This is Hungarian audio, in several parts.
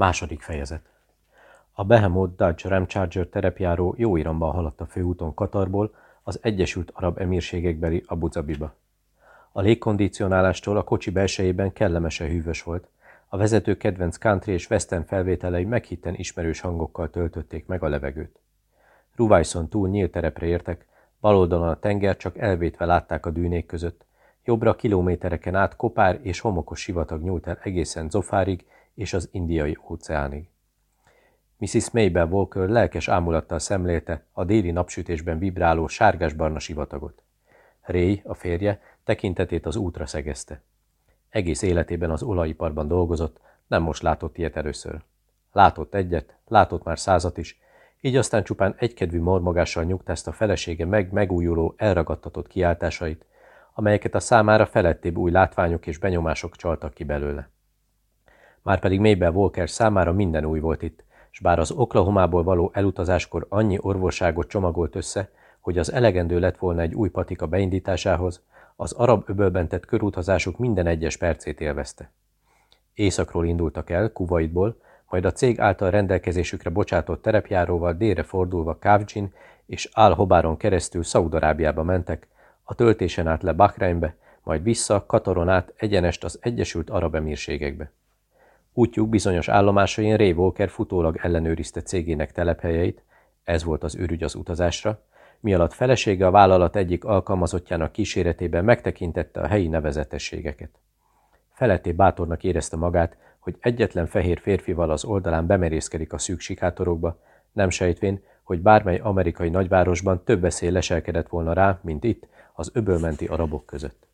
Második fejezet. A Behemoth Dodge Ram Charger terepjáró jó iramban haladt a főúton Katarból az Egyesült Arab Emírségekbeli Abu Zabiba. A légkondicionálástól a kocsi belsejében kellemesen hűvös volt. A vezető kedvenc country és western felvételei meghitten ismerős hangokkal töltötték meg a levegőt. Ruvájszon túl nyílt terepre értek, bal oldalon a tenger csak elvétve látták a dűnék között, jobbra kilométereken át kopár és homokos sivatag nyúlt el egészen Zofárig és az indiai óceánig. Mrs. Maybell Walker lelkes ámulattal szemlélte a déli napsütésben vibráló sárgás-barna sivatagot. Ray, a férje, tekintetét az útra szegezte. Egész életében az olajiparban dolgozott, nem most látott ilyet először. Látott egyet, látott már százat is, így aztán csupán egykedvű mormogással nyugtázta felesége meg megújuló, elragadtatott kiáltásait, amelyeket a számára felettébb új látványok és benyomások csaltak ki belőle. Márpedig Mabel Walker számára minden új volt itt, s bár az Oklahomából való elutazáskor annyi orvosságot csomagolt össze, hogy az elegendő lett volna egy új patika beindításához, az arab öbölben tett körutazásuk minden egyes percét élvezte. Északról indultak el, Kuwaitból, majd a cég által rendelkezésükre bocsátott terepjáróval délre fordulva Kávcsin és Al-Hobáron keresztül Szaudarábiába mentek, a töltésen át le Bahreinbe, majd vissza Kataron át egyenest az Egyesült Arab Emírségekbe. Útjuk bizonyos állomásain Ray Walker futólag ellenőrizte cégének telephelyeit, ez volt az ürügy az utazásra, mi alatt felesége a vállalat egyik alkalmazottjának kíséretében megtekintette a helyi nevezetességeket. Feletté bátornak érezte magát, hogy egyetlen fehér férfival az oldalán bemerészkedik a szűk sikátorokba, nem sejtvén, hogy bármely amerikai nagyvárosban több veszély leselkedett volna rá, mint itt, az öbölmenti arabok között.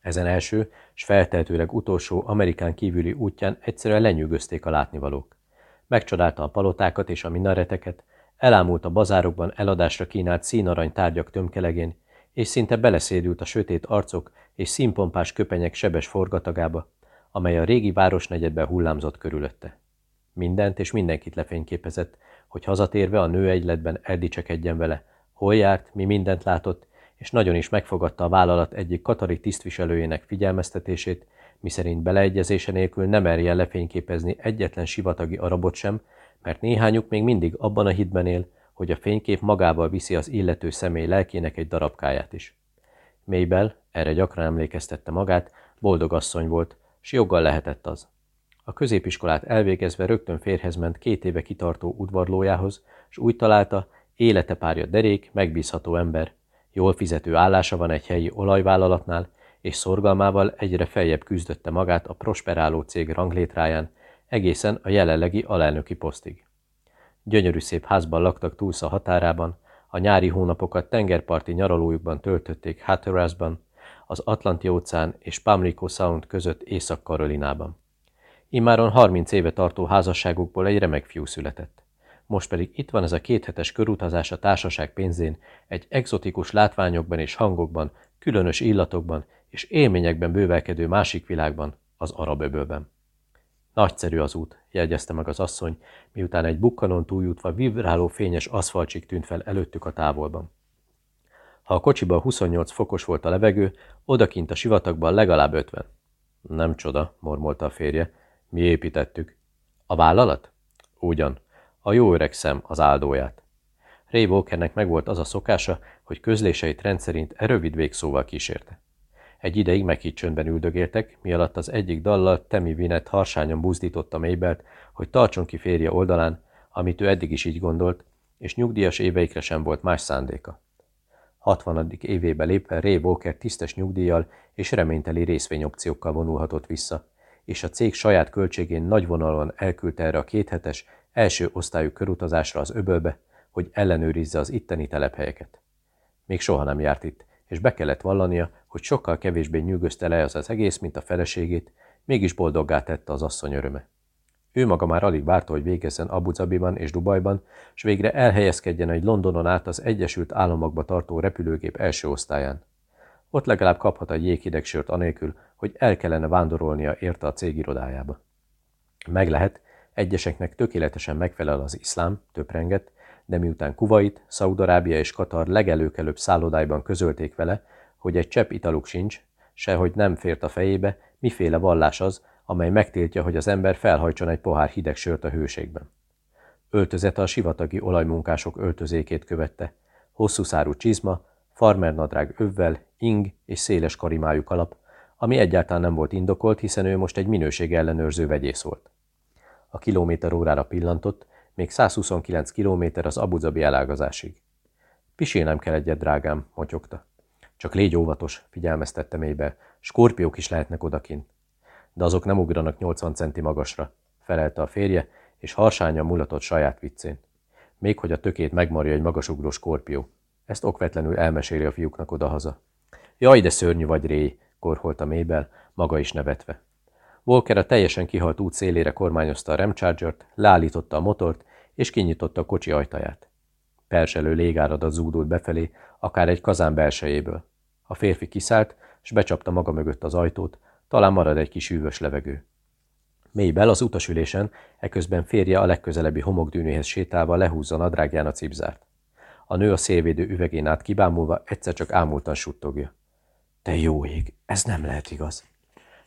Ezen első, s feltehetőleg utolsó amerikán kívüli útján egyszerűen lenyűgözték a látnivalók. Megcsodálta a palotákat és a minareteket, elámult a bazárokban eladásra kínált színarany tárgyak tömkelegén, és szinte beleszédült a sötét arcok és színpompás köpenyek sebes forgatagába, amely a régi városnegyedben hullámzott körülötte. Mindent és mindenkit lefényképezett, hogy hazatérve a nő egyletben eldicsekedjen vele, hol járt, mi mindent látott, és nagyon is megfogadta a vállalat egyik katari tisztviselőjének figyelmeztetését, miszerint beleegyezése nélkül nem merje lefényképezni egyetlen sivatagi arabot sem, mert néhányuk még mindig abban a hitben él, hogy a fénykép magával viszi az illető személy lelkének egy darabkáját is. Mabel, erre gyakran emlékeztette magát, boldog asszony volt, s joggal lehetett az. A középiskolát elvégezve rögtön férhez ment két éve kitartó udvarlójához, s úgy találta, élete párja derék, megbízható ember, Jól fizető állása van egy helyi olajvállalatnál, és szorgalmával egyre feljebb küzdötte magát a prosperáló cég ranglétráján, egészen a jelenlegi alelnöki posztig. Gyönyörű szép házban laktak Tulsa határában, a nyári hónapokat tengerparti nyaralójukban töltötték Hatterasban, az Atlanti-óceán és Pamlico Sound között Észak-Karolinában. Imáron 30 éve tartó házasságukból egy remek fiú született. Most pedig itt van ez a kéthetes körutazás a társaság pénzén, egy exotikus látványokban és hangokban, különös illatokban és élményekben bővelkedő másik világban, az arab öbölben. Nagyszerű az út, jegyezte meg az asszony, miután egy bukkanon túljutva vibráló fényes aszfaltsik tűnt fel előttük a távolban. Ha a kocsiban 28 fokos volt a levegő, odakint a sivatagban legalább 50. Nem csoda, mormolta a férje. Mi építettük. A vállalat? Ugyan. A jó öreg szem az áldóját. Ray Walkernek megvolt az a szokása, hogy közléseit rendszerint e rövid végszóval kísérte. Egy ideig meghitt csöndben üldögéltek, mi alatt az egyik dallal Temi Vinet harsányan buzdította Mabelt, hogy tartson ki férje oldalán, amit ő eddig is így gondolt, és nyugdíjas éveikre sem volt más szándéka. 60. évébe lépve Ray Walker tisztes nyugdíjjal és reményteli részvényopciókkal vonulhatott vissza, és a cég saját költségén nagyvonalon elküldte erre a kéthetes, első osztályú körutazásra az öbölbe, hogy ellenőrizze az itteni telephelyeket. Még soha nem járt itt, és be kellett vallania, hogy sokkal kevésbé nyűgözte le az az egész, mint a feleségét, mégis boldoggá tette az asszony öröme. Ő maga már alig várta, hogy végezzen Abu Zabiban és Dubajban, és végre elhelyezkedjen egy Londonon át az Egyesült Államokba tartó repülőgép első osztályán. Ott legalább kaphat egy jéghideg sört anélkül, hogy el kellene vándorolnia érte a cég irodájába. Meg lehet, Egyeseknek tökéletesen megfelel az iszlám, töprengett, de miután Kuwait, Szaudarábia és Katar legelőkelőbb szállodájban közölték vele, hogy egy csepp italuk sincs, sehogy nem fért a fejébe, miféle vallás az, amely megtiltja, hogy az ember felhajtson egy pohár hideg sört a hőségben. Öltözete a sivatagi olajmunkások öltözékét követte. Hosszú szárú csizma, farmernadrág övvel, ing és széles karimájú kalap, ami egyáltalán nem volt indokolt, hiszen ő most egy minőség ellenőrző vegyész volt. A kilométer órára pillantott, még 129 kilométer az Abu elágazásig. Pisélnem kell egyet, drágám, motyogta. Csak légy óvatos, figyelmeztette mélybe. Skorpiók is lehetnek odakint. De azok nem ugranak 80 centi magasra, felelte a férje, és harsányan mulatott saját viccén. Még hogy a tökét megmarja egy magasugró skorpió. Ezt okvetlenül elmeséli a fiúknak odahaza. Jaj, de szörnyű vagy, Ré, korholta Mabel, maga is nevetve. Walker a teljesen kihalt út szélére kormányozta a remchargert, leállította a motort, és kinyitotta a kocsi ajtaját. Perselő légáradat zúdult befelé, akár egy kazán belsejéből. A férfi kiszállt, s becsapta maga mögött az ajtót, talán marad egy kis hűvös levegő. Mabel az utasülésen, eközben férje a legközelebbi homokdűnéhez sétálva lehúzza nadrágján a cipzárt. A nő a szélvédő üvegén át kibámulva egyszer csak ámultan suttogja. Te jó ég, ez nem lehet igaz.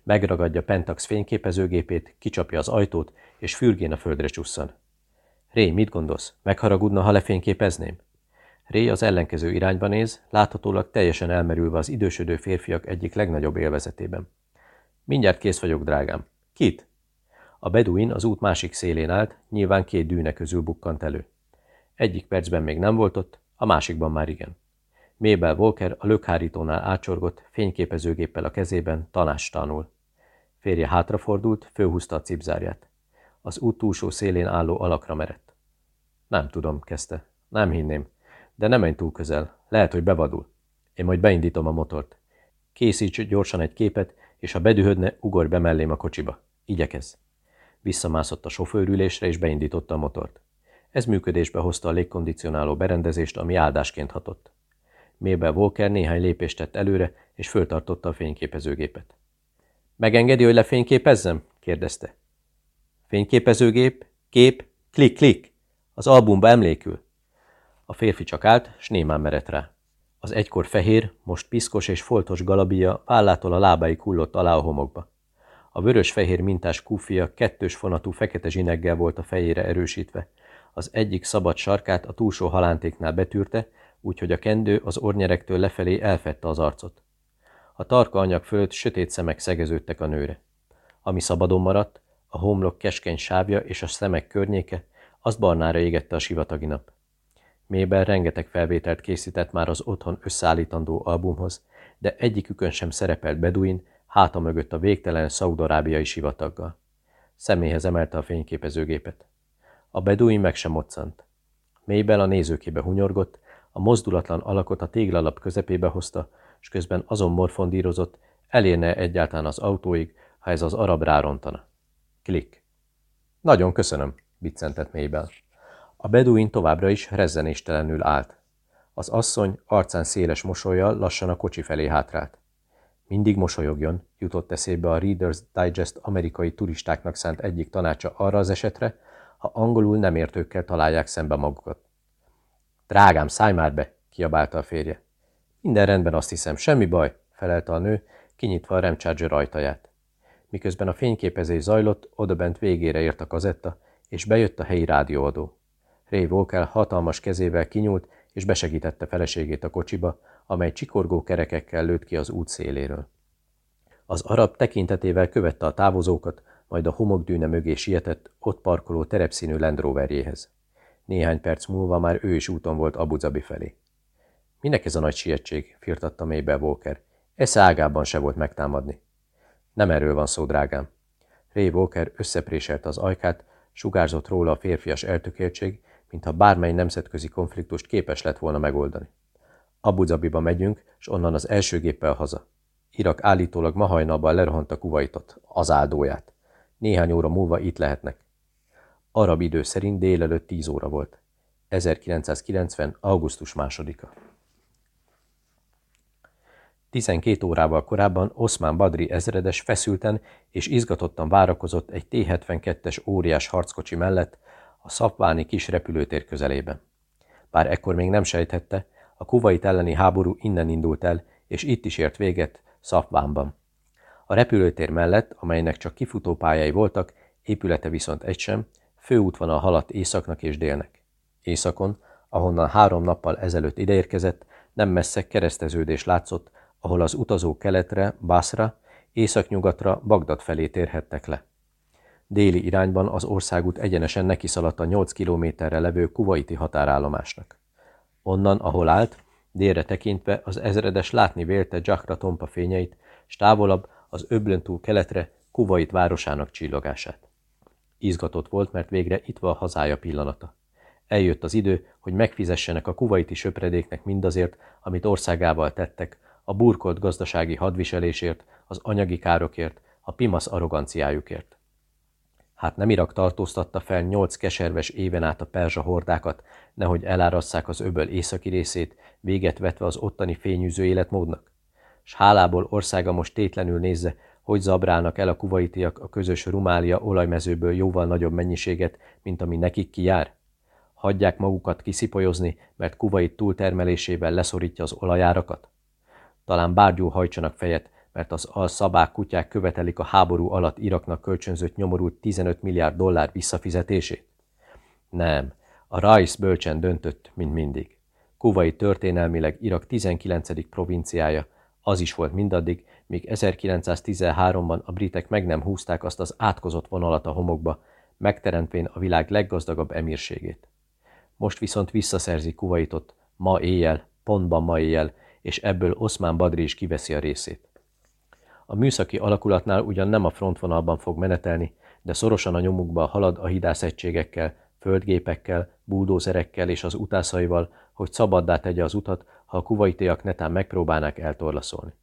Megragadja Pentax fényképezőgépét, kicsapja az ajtót, és fürgén a földre csusszan. Ré, mit gondolsz? Megharagudna, ha lefényképezném? Ré az ellenkező irányba néz, láthatólag teljesen elmerülve az idősödő férfiak egyik legnagyobb élvezetében. Mindjárt kész vagyok, drágám. Kit? A beduin az út másik szélén állt, nyilván két dűne közül bukkant elő. Egyik percben még nem volt ott, a másikban már igen. Mabel Walker a lökhárítónál ácsorgott, fényképezőgéppel a kezében, tanástanul. Férje hátrafordult, főhúzta a cipzárját. Az út túlsó szélén álló alakra merett. Nem tudom, kezdte. Nem hinném. De nem menj túl közel. Lehet, hogy bevadul. Én majd beindítom a motort. Készíts gyorsan egy képet, és ha bedühödne, ugorj be mellém a kocsiba. Igyekez. Visszamászott a sofőrülésre, és beindította a motort. Ez működésbe hozta a légkondicionáló berendezést, ami áldásként hatott. Mabel Walker néhány lépést tett előre, és föltartotta a fényképezőgépet. Megengedi, hogy lefényképezzem? kérdezte. Fényképezőgép, kép, klik, klik. Az albumba emlékül. A férfi csak állt, s némán merett rá. Az egykor fehér, most piszkos és foltos galabia vállától a lábáig hullott alá a homokba. A vörös-fehér mintás kufia kettős fonatú fekete zsineggel volt a fejére erősítve. Az egyik szabad sarkát a túlsó halántéknál betűrte, úgyhogy a kendő az ornyerektől lefelé elfette az arcot. A tarka anyag fölött sötét szemek szegeződtek a nőre. Ami szabadon maradt, a homlok keskeny sávja és a szemek környéke, azt barnára égette a sivatagi nap. Mébel rengeteg felvételt készített már az otthon összeállítandó albumhoz, de egyikükön sem szerepelt Beduin, háta mögött a végtelen szaudarábiai sivataggal. Személyhez emelte a fényképezőgépet. A Beduin meg sem moccant. Mébel a nézőkébe hunyorgott, a mozdulatlan alakot a téglalap közepébe hozta, és közben azon morfondírozott, elérne egyáltalán az autóig, ha ez az arab rárontana. Klik. Nagyon köszönöm, biccentett Mabel. A beduin továbbra is rezzenéstelenül állt. Az asszony arcán széles mosolyjal lassan a kocsi felé hátrált. Mindig mosolyogjon, jutott eszébe a Reader's Digest amerikai turistáknak szánt egyik tanácsa arra az esetre, ha angolul nem értőkkel találják szembe magukat. Drágám, szállj már be, kiabálta a férje. Minden rendben, azt hiszem, semmi baj, felelte a nő, kinyitva a remcharger ajtaját. Miközben a fényképezés zajlott, odabent végére ért a kazetta, és bejött a helyi rádióadó. Ray Volkel hatalmas kezével kinyúlt, és besegítette feleségét a kocsiba, amely csikorgó kerekekkel lőtt ki az út széléről. Az arab tekintetével követte a távozókat, majd a homokdűne mögé sietett, ott parkoló terepszínű Land Roverjéhez. Néhány perc múlva már ő is úton volt Abu Zabi felé. Minek ez a nagy sietség? firtatta Mabel Walker. Esze ágában se volt megtámadni. Nem erről van szó, drágám. Ray Walker összepréselte az ajkát, sugárzott róla a férfias eltökéltség, mintha bármely nemzetközi konfliktust képes lett volna megoldani. Abu Zabiba megyünk, és onnan az első géppel haza. Irak állítólag ma hajnalban a kuvaitot, az áldóját. Néhány óra múlva itt lehetnek. Arab idő szerint délelőtt 10 óra volt. 1990. augusztus másodika. 12 órával korábban Oszmán Badri ezredes feszülten és izgatottan várakozott egy T-72-es óriás harckocsi mellett a szapváni kis repülőtér közelében. Bár ekkor még nem sejthette, a kuvait elleni háború innen indult el, és itt is ért véget, Szapvánban. A repülőtér mellett, amelynek csak kifutópályái voltak, épülete viszont egy sem, főútvonal haladt északnak és délnek. Északon, ahonnan három nappal ezelőtt ideérkezett, nem messze kereszteződés látszott, ahol az utazók keletre, Basra, északnyugatra, Bagdad felé térhettek le. Déli irányban az országút egyenesen nekiszaladt a 8 kilométerre levő kuvaiti határállomásnak. Onnan, ahol állt, délre tekintve az ezredes látni vélte Jakra tompa fényeit, s távolabb az öblön keletre Kuvait városának csillogását. Izgatott volt, mert végre itt van hazája pillanata. Eljött az idő, hogy megfizessenek a kuvaiti söpredéknek mindazért, amit országával tettek, a burkolt gazdasági hadviselésért, az anyagi károkért, a pimasz arroganciájukért. Hát nem Irak tartóztatta fel nyolc keserves éven át a perzsa hordákat, nehogy elárasszák az öböl északi részét, véget vetve az ottani fényűző életmódnak? S hálából országa most tétlenül nézze, hogy zabrálnak el a kuvaitiak a közös Rumália olajmezőből jóval nagyobb mennyiséget, mint ami nekik kijár? Hagyják magukat kiszipolyozni, mert Kuvait túltermelésével leszorítja az olajárakat? Talán bárgyú hajtsanak fejet, mert az alszabák kutyák követelik a háború alatt Iraknak kölcsönzött nyomorult 15 milliárd dollár visszafizetését? Nem, a Rice bölcsen döntött, mint mindig. Kuvai történelmileg Irak 19. provinciája, az is volt mindaddig, míg 1913-ban a britek meg nem húzták azt az átkozott vonalat a homokba, megteremtvén a világ leggazdagabb emírségét. Most viszont visszaszerzi Kuwaitot, ma éjjel, pontban ma éjjel, és ebből Oszmán Badri is kiveszi a részét. A műszaki alakulatnál ugyan nem a frontvonalban fog menetelni, de szorosan a nyomukba halad a hidászegységekkel, földgépekkel, búdózerekkel és az utászaival, hogy szabaddá tegye az utat, ha a kuvaitiak netán megpróbálnák eltorlaszolni.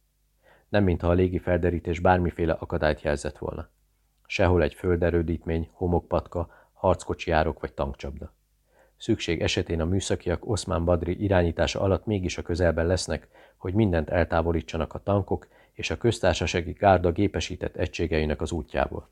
Nem mintha a légi felderítés bármiféle akadályt jelzett volna. Sehol egy földerődítmény, homokpatka, harckocsiárok vagy tankcsapda. Szükség esetén a műszakiak Oszmán Badri irányítása alatt mégis a közelben lesznek, hogy mindent eltávolítsanak a tankok és a köztársasági gárda gépesített egységeinek az útjából.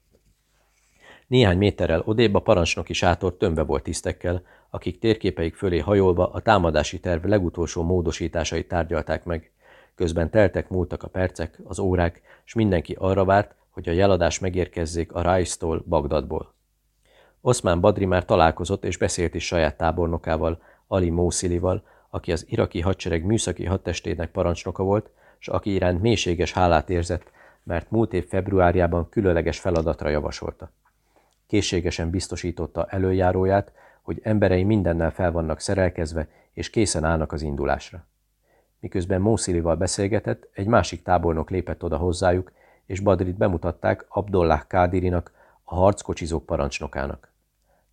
Néhány méterrel odébb a parancsnoki sátor tömve volt tisztekkel, akik térképeik fölé hajolva a támadási terv legutolsó módosításait tárgyalták meg. Közben teltek múltak a percek, az órák, és mindenki arra várt, hogy a jeladás megérkezzék a Rajsztól, Bagdadból. Oszmán Badri már találkozott és beszélt is saját tábornokával, Ali Mószilival, aki az iraki hadsereg műszaki hadtestének parancsnoka volt, és aki iránt mélységes hálát érzett, mert múlt év februárjában különleges feladatra javasolta. Készségesen biztosította előjáróját, hogy emberei mindennel fel vannak szerelkezve, és készen állnak az indulásra. Miközben Mószilival beszélgetett, egy másik tábornok lépett oda hozzájuk, és Badrit bemutatták Abdollah Kádirinak, a harckocsizók parancsnokának.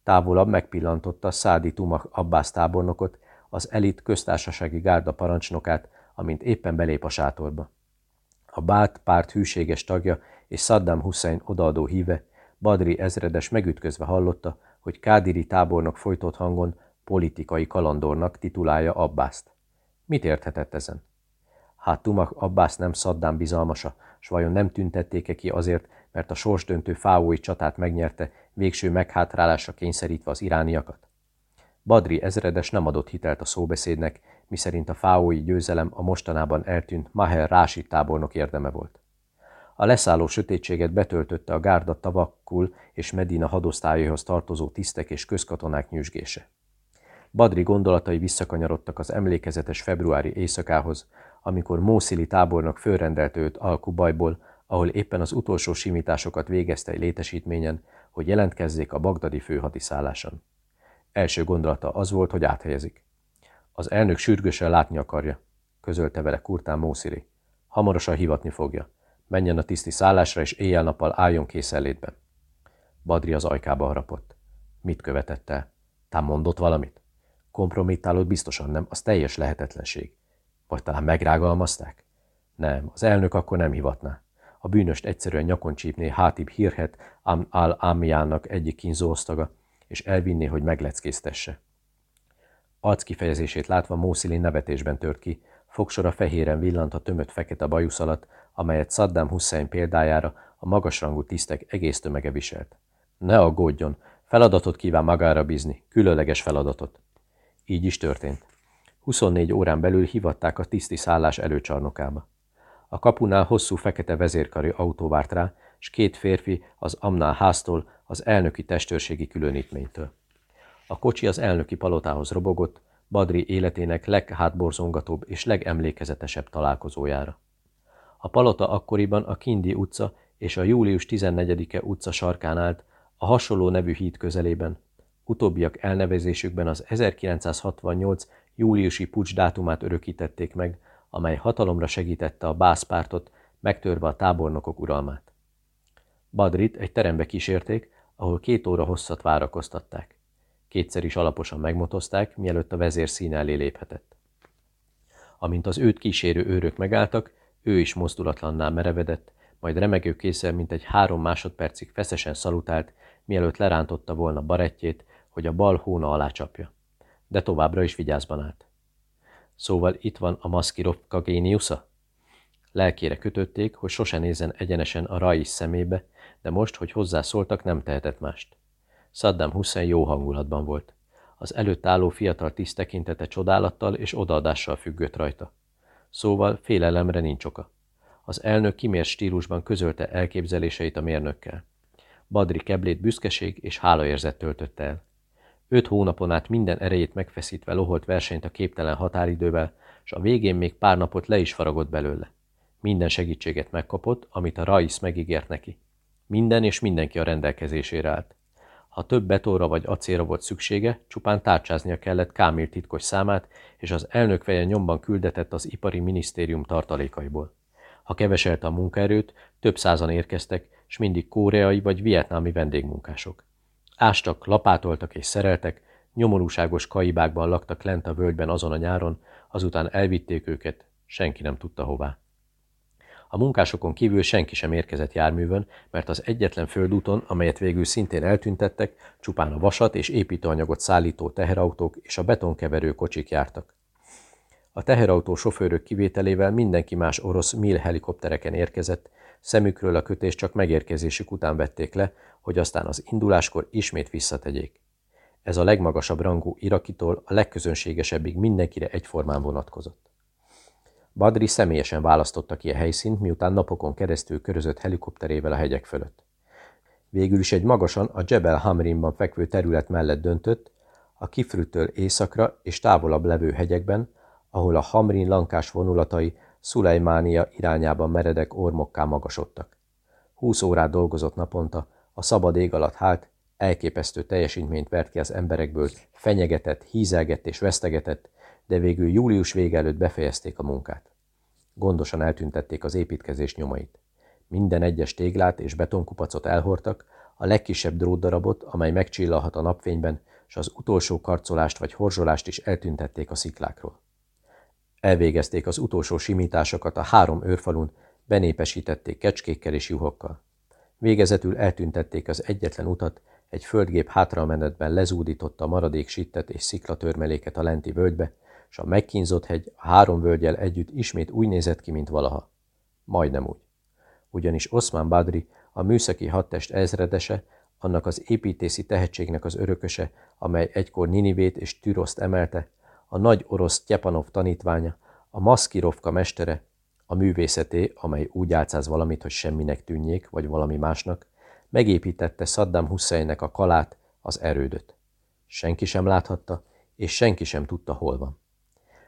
Távolabb megpillantotta Szádi Tumah Abbász tábornokot, az elit köztársasági gárda parancsnokát, amint éppen belép a sátorba. A Bát párt hűséges tagja és Saddam Hussein odaadó híve, Badri ezredes megütközve hallotta, hogy Kádiri tábornok folytott hangon politikai kalandornak titulálja Abbászt. Mit érthetett ezen? Hát Tumak Abbász nem Saddam bizalmasa, s vajon nem tüntették-e ki azért, mert a sorsdöntő fáói csatát megnyerte, végső meghátrálásra kényszerítve az irániakat? Badri ezredes nem adott hitelt a szóbeszédnek, miszerint a fáói győzelem a mostanában eltűnt Maher Rási tábornok érdeme volt. A leszálló sötétséget betöltötte a gárda tavakkul és Medina hadosztályaihoz tartozó tisztek és közkatonák nyüzsgése. Badri gondolatai visszakanyarodtak az emlékezetes februári éjszakához, amikor Mószili tábornok fölrendelte őt Alkubajból, ahol éppen az utolsó simításokat végezte egy létesítményen, hogy jelentkezzék a bagdadi főhadiszálláson. Első gondolata az volt, hogy áthelyezik. Az elnök sürgősen látni akarja, közölte vele Kurtán Mószili. Hamarosan hivatni fogja. Menjen a tiszti szállásra, és éjjel-nappal álljon készenlétben. Badri az ajkába harapott. Mit követett el? Tám mondott valamit? Kompromittálót biztosan nem, az teljes lehetetlenség. Vagy talán megrágalmazták? Nem, az elnök akkor nem hivatná. A bűnöst egyszerűen nyakon csípné Hátib hírhet Am al-Amiának egyik kínzóosztaga, és elvinné, hogy megleckésztesse. Arc kifejezését látva Mószili nevetésben tört ki, fogsora fehéren villant a tömött fekete bajusz alatt, amelyet Saddam Hussein példájára a magasrangú tisztek egész tömege viselt. Ne aggódjon, feladatot kíván magára bízni, különleges feladatot. Így is történt. 24 órán belül hivatták a tiszti szállás előcsarnokába. A kapunál hosszú fekete vezérkari autó várt rá, s két férfi az Amnál háztól, az elnöki testőrségi különítménytől. A kocsi az elnöki palotához robogott, Badri életének leghátborzongatóbb és legemlékezetesebb találkozójára. A palota akkoriban a Kindi utca és a július 14-e utca sarkán állt, a hasonló nevű híd közelében. Utóbbiak elnevezésükben az 1968 júliusi pucs dátumát örökítették meg, amely hatalomra segítette a bászpártot, megtörve a tábornokok uralmát. Badrit egy terembe kísérték, ahol két óra hosszat várakoztatták. Kétszer is alaposan megmotozták, mielőtt a vezér szín elé léphetett. Amint az őt kísérő őrök megálltak, ő is mozdulatlanná merevedett, majd remegő késsel mint egy három másodpercig feszesen szalutált, mielőtt lerántotta volna barettjét, hogy a bal hóna alá csapja. De továbbra is vigyázban állt. Szóval itt van a maszkirovka géniusza? Lelkére kötötték, hogy sose nézzen egyenesen a Rais szemébe, de most, hogy hozzászóltak, nem tehetett mást. Saddam Hussein jó hangulatban volt. Az előtt álló fiatal tiszt tekintete csodálattal és odaadással függött rajta. Szóval félelemre nincs oka. Az elnök kimért stílusban közölte elképzeléseit a mérnökkel. Badri keblét büszkeség és hálaérzet töltötte el. Öt hónapon át minden erejét megfeszítve loholt versenyt a képtelen határidővel, és a végén még pár napot le is faragott belőle. Minden segítséget megkapott, amit a Raisz megígért neki. Minden és mindenki a rendelkezésére állt. Ha több betóra vagy acélra volt szüksége, csupán tárcsáznia kellett Kámil titkos számát, és az elnök feje nyomban küldetett az ipari minisztérium tartalékaiból. Ha keveselte a munkaerőt, több százan érkeztek, s mindig koreai vagy vietnámi vendégmunkások. Ástak, lapátoltak és szereltek, nyomorúságos kaibákban laktak lent a völgyben azon a nyáron, azután elvitték őket, senki nem tudta hová. A munkásokon kívül senki sem érkezett járművön, mert az egyetlen földúton, amelyet végül szintén eltüntettek, csupán a vasat és építőanyagot szállító teherautók és a betonkeverő kocsik jártak. A teherautó sofőrök kivételével mindenki más orosz mil helikoptereken érkezett, szemükről a kötés csak megérkezésük után vették le, hogy aztán az induláskor ismét visszategyék. Ez a legmagasabb rangú irakitól a legközönségesebbig mindenkire egyformán vonatkozott. Badri személyesen választotta ki a helyszínt, miután napokon keresztül körözött helikopterével a hegyek fölött. Végül is egy magasan a Jebel Hamrinban fekvő terület mellett döntött, a Kifrütől északra és távolabb levő hegyekben, ahol a Hamrin lankás vonulatai Szulejmánia irányában meredek ormokká magasodtak. Húsz órát dolgozott naponta, a szabad ég alatt hált, elképesztő teljesítményt vert ki az emberekből, fenyegetett, hízelgett és vesztegetett, de végül július vége előtt befejezték a munkát. Gondosan eltüntették az építkezés nyomait. Minden egyes téglát és betonkupacot elhortak, a legkisebb drótdarabot, amely megcsillalhat a napfényben, és az utolsó karcolást vagy horzsolást is eltüntették a sziklákról. Elvégezték az utolsó simításokat a három őrfalun, benépesítették kecskékkel és juhokkal. Végezetül eltüntették az egyetlen utat, egy földgép hátramenetben lezúdította a maradék sittet és sziklatörmeléket a lenti völgybe, és a megkínzott hegy a három völgyel együtt ismét úgy nézett ki, mint valaha. Majdnem úgy. Ugyanis Osman Badri, a műszaki hadtest ezredese, annak az építészi tehetségnek az örököse, amely egykor Ninivét és Türoszt emelte, a nagy orosz Tjepanov tanítványa, a Maszkirovka mestere, a művészeté, amely úgy álcáz valamit, hogy semminek tűnjék, vagy valami másnak, megépítette Saddam Husseinnek a kalát, az erődöt. Senki sem láthatta, és senki sem tudta, hol van.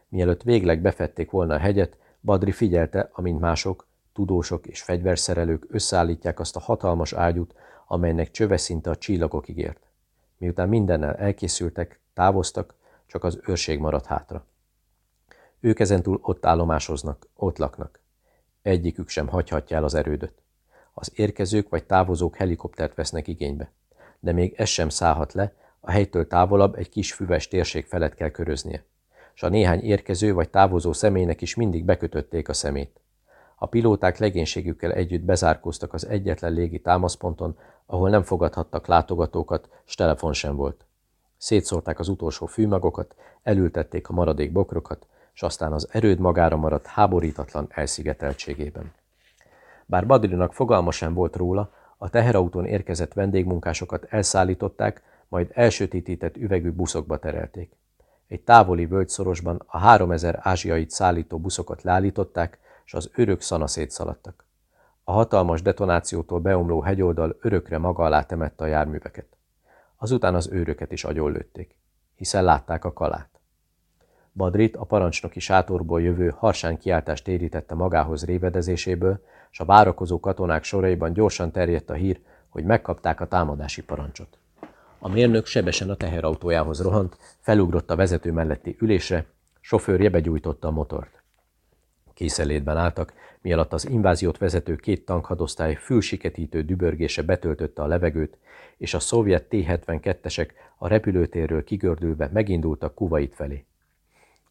Mielőtt végleg befették volna a hegyet, Badri figyelte, amint mások, tudósok és fegyverszerelők összeállítják azt a hatalmas ágyút, amelynek csöve szinte a csillagokig ért. Miután mindennel elkészültek, távoztak, csak az őrség maradt hátra. Ők ezentúl ott állomásoznak, ott laknak. Egyikük sem hagyhatja el az erődöt. Az érkezők vagy távozók helikoptert vesznek igénybe. De még ez sem szállhat le, a helytől távolabb egy kis füves térség felett kell köröznie. És a néhány érkező vagy távozó személynek is mindig bekötötték a szemét. A pilóták legénységükkel együtt bezárkóztak az egyetlen légi támaszponton, ahol nem fogadhattak látogatókat, s telefon sem volt. Szétszórták az utolsó fűmagokat, elültették a maradék bokrokat, és aztán az erőd magára maradt háborítatlan elszigeteltségében. Bár Badrinak fogalma sem volt róla, a teherautón érkezett vendégmunkásokat elszállították, majd elsötétített üvegű buszokba terelték. Egy távoli völgyszorosban a 3000 ázsiait szállító buszokat leállították, és az örök szana szétszaladtak. A hatalmas detonációtól beomló hegyoldal örökre maga alá temette a járműveket. Azután az őröket is agyonlőtték, hiszen látták a kalát. Badrit a parancsnoki sátorból jövő harsány kiáltást térítette magához révedezéséből, és a várakozó katonák soraiban gyorsan terjedt a hír, hogy megkapták a támadási parancsot. A mérnök sebesen a teherautójához rohant, felugrott a vezető melletti ülésre, sofőrje begyújtotta a motort. Készelétben álltak, mi alatt az inváziót vezető két tankhadosztály fülsiketítő dübörgése betöltötte a levegőt, és a szovjet T-72-esek a repülőtérről kigördülve megindultak Kuwait felé.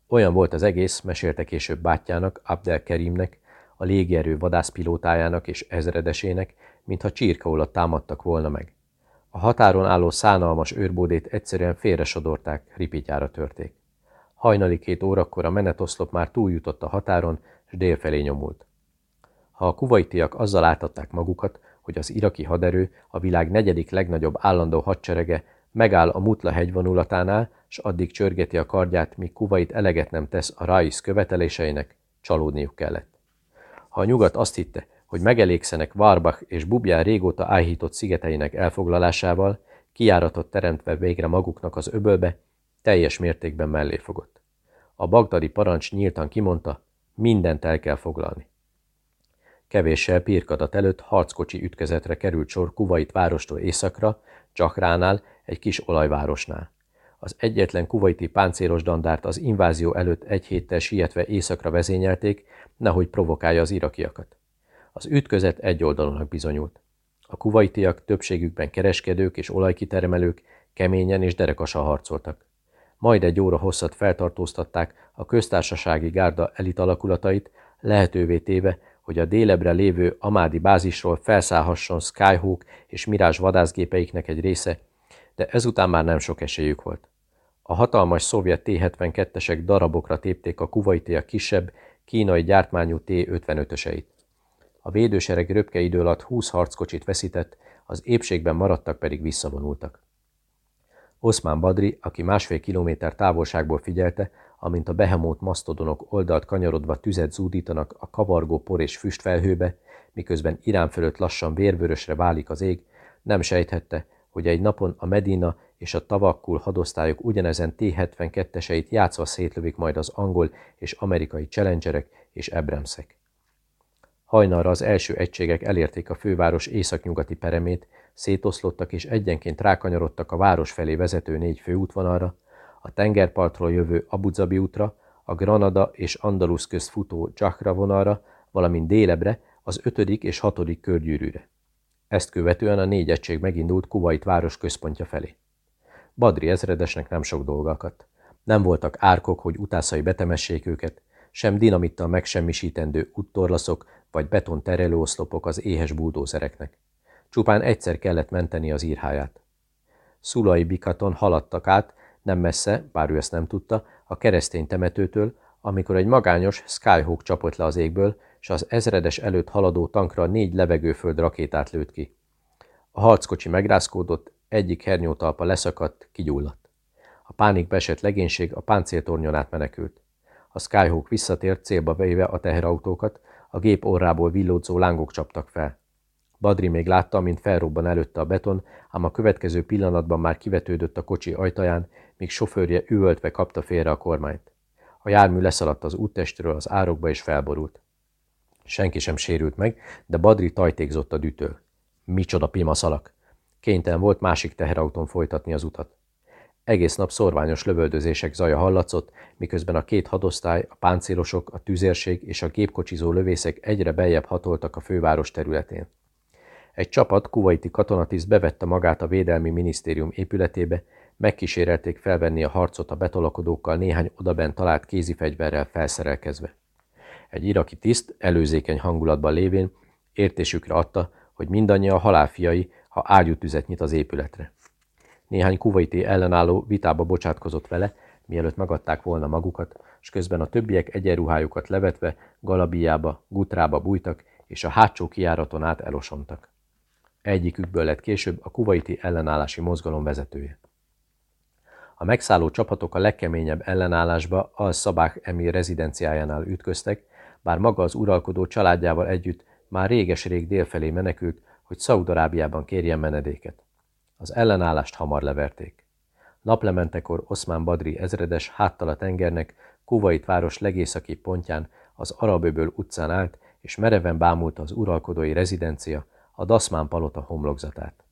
Olyan volt az egész, mesélte később bátyjának, Abdel Kerimnek, a légierő vadászpilótájának és ezredesének, mintha csírkaolat támadtak volna meg. A határon álló szánalmas őrbódét egyszerűen félresodorták, ripityára törték. Hajnali két órakor a menetoszlop már túljutott a határon, délfelé nyomult. Ha a kuvaitiak azzal átadták magukat, hogy az iraki haderő, a világ negyedik legnagyobb állandó hadserege megáll a Mutla hegyvonulatánál, s addig csörgeti a kardját, míg Kuwait eleget nem tesz a Rais követeléseinek, csalódniuk kellett. Ha a nyugat azt hitte, hogy megelégszenek Warbach és Bubján régóta áhított szigeteinek elfoglalásával, kiáratot teremtve végre maguknak az öbölbe, teljes mértékben mellé fogott. A bagdadi parancs nyíltan kimondta, mindent el kell foglalni. Kevéssel Pirkadat előtt harckocsi ütközetre került sor Kuvait várostól északra, Csakránál, egy kis olajvárosnál. Az egyetlen kuvaiti páncélos dandárt az invázió előtt egy héttel sietve északra vezényelték, nehogy provokálja az irakiakat. Az ütközet egyoldalúnak bizonyult. A kuvaitiak többségükben kereskedők és olajkitermelők keményen és derekasan harcoltak. Majd egy óra hosszat feltartóztatták a köztársasági gárda elitalakulatait, lehetővé téve, hogy a délebre lévő Amádi bázisról felszállhasson Skyhawk és Mirage vadászgépeiknek egy része, de ezután már nem sok esélyük volt. A hatalmas szovjet T-72-esek darabokra tépték a kuvaitiak kisebb, kínai gyártmányú T-55-öseit. A védősereg röpke idő alatt 20 harckocsit veszített, az épségben maradtak pedig visszavonultak. Oszmán Badri, aki másfél kilométer távolságból figyelte, amint a behemót masztodonok oldalt kanyarodva tüzet zúdítanak a kavargó por és füstfelhőbe, miközben Irán fölött lassan vérvörösre válik az ég, nem sejthette, hogy egy napon a Medina és a tavakkul hadosztályok ugyanezen T-72-eseit játszva szétlövik majd az angol és amerikai Challengerek és Abramsek. Hajnalra az első egységek elérték a főváros északnyugati peremét, szétoszlottak és egyenként rákanyarodtak a város felé vezető négy főútvonalra, a tengerpartról jövő Abu útra, a Granada és Andalus közt futó Csakra vonalra, valamint délebre az ötödik és hatodik körgyűrűre. Ezt követően a négy egység megindult Kuwait város központja felé. Badri ezredesnek nem sok dolga akadt. Nem voltak árkok, hogy utászai betemessék őket, sem dinamittal megsemmisítendő úttorlaszok vagy beton terelőoszlopok az éhes buldózereknek. Csupán egyszer kellett menteni az írháját. Szulai Bikaton haladtak át, nem messze, bár ő ezt nem tudta, a keresztény temetőtől, amikor egy magányos Skyhawk csapott le az égből, és az ezredes előtt haladó tankra négy levegőföld rakétát lőtt ki. A harckocsi megrázkódott, egyik hernyótalpa leszakadt, kigyulladt. A pánik besett legénység a páncéltornyon át menekült. A Skyhawk visszatért célba véve a teherautókat, a gép orrából villódzó lángok csaptak fel. Badri még látta, mint felrobban előtte a beton, ám a következő pillanatban már kivetődött a kocsi ajtaján, míg sofőrje üvöltve kapta félre a kormányt. A jármű leszaladt az úttestről az árokba és felborult. Senki sem sérült meg, de Badri tajtékzott a dütől. Micsoda pimaszalak! Kénytelen volt másik teherautón folytatni az utat. Egész nap szorványos lövöldözések zaja hallatszott, miközben a két hadosztály, a páncélosok, a tüzérség és a gépkocsizó lövészek egyre beljebb hatoltak a főváros területén. Egy csapat kuvaiti katonatiszt bevette magát a Védelmi Minisztérium épületébe, megkísérelték felvenni a harcot a betolakodókkal néhány odabent talált kézifegyverrel felszerelkezve. Egy iraki tiszt, előzékeny hangulatban lévén, értésükre adta, hogy mindannyian halálfiai, ha ágyútüzet nyit az épületre. Néhány kuvaiti ellenálló vitába bocsátkozott vele, mielőtt megadták volna magukat, és közben a többiek egyenruhájukat levetve galabiába, gutrába bújtak, és a hátsó kiáraton át elosontak. Egyikükből lett később a kuvaiti ellenállási mozgalom vezetője. A megszálló csapatok a legkeményebb ellenállásba al Szabák emir rezidenciájánál ütköztek, bár maga az uralkodó családjával együtt már réges-rég délfelé menekült, hogy Szaudarábiában kérjen menedéket. Az ellenállást hamar leverték. Naplementekor Oszmán Badri ezredes háttal a tengernek Kuvait város legészaki pontján az Araböböl utcán állt, és mereven bámulta az uralkodói rezidencia, a Daszmán palota homlokzatát.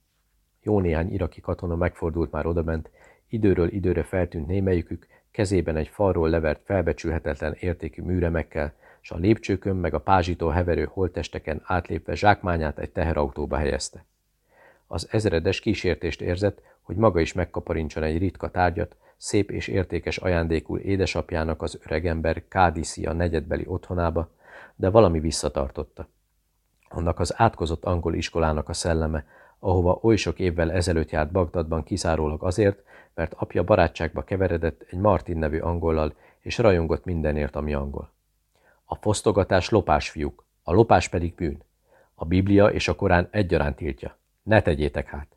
Jó néhány iraki katona megfordult már odabent, időről időre feltűnt némelyikük, kezében egy falról levert felbecsülhetetlen értékű műremekkel, s a lépcsőkön meg a pázsitól heverő holtesteken átlépve zsákmányát egy teherautóba helyezte. Az ezredes kísértést érzett, hogy maga is megkaparincson egy ritka tárgyat, szép és értékes ajándékul édesapjának az öregember Kádiszi negyedbeli otthonába, de valami visszatartotta. Annak az átkozott angol iskolának a szelleme, ahova oly sok évvel ezelőtt járt Bagdadban kizárólag azért, mert apja barátságba keveredett egy Martin nevű angollal, és rajongott mindenért, ami angol. A fosztogatás lopás, fiúk, a lopás pedig bűn. A Biblia és a Korán egyaránt tiltja. Ne tegyétek hát!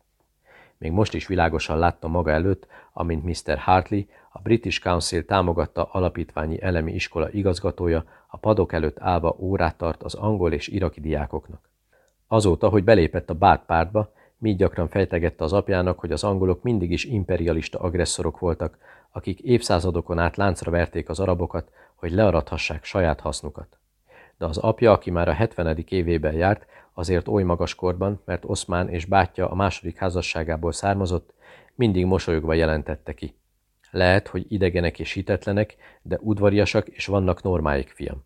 Még most is világosan látta maga előtt, amint Mr. Hartley, a British Council támogatta alapítványi elemi iskola igazgatója, a padok előtt állva órát tart az angol és iraki diákoknak. Azóta, hogy belépett a bát pártba, Míg gyakran fejtegette az apjának, hogy az angolok mindig is imperialista agresszorok voltak, akik évszázadokon át láncra verték az arabokat, hogy learadhassák saját hasznukat. De az apja, aki már a 70. évében járt, azért oly magas korban, mert Oszmán és bátyja a második házasságából származott, mindig mosolyogva jelentette ki. Lehet, hogy idegenek és hitetlenek, de udvariasak és vannak normáik, fiam.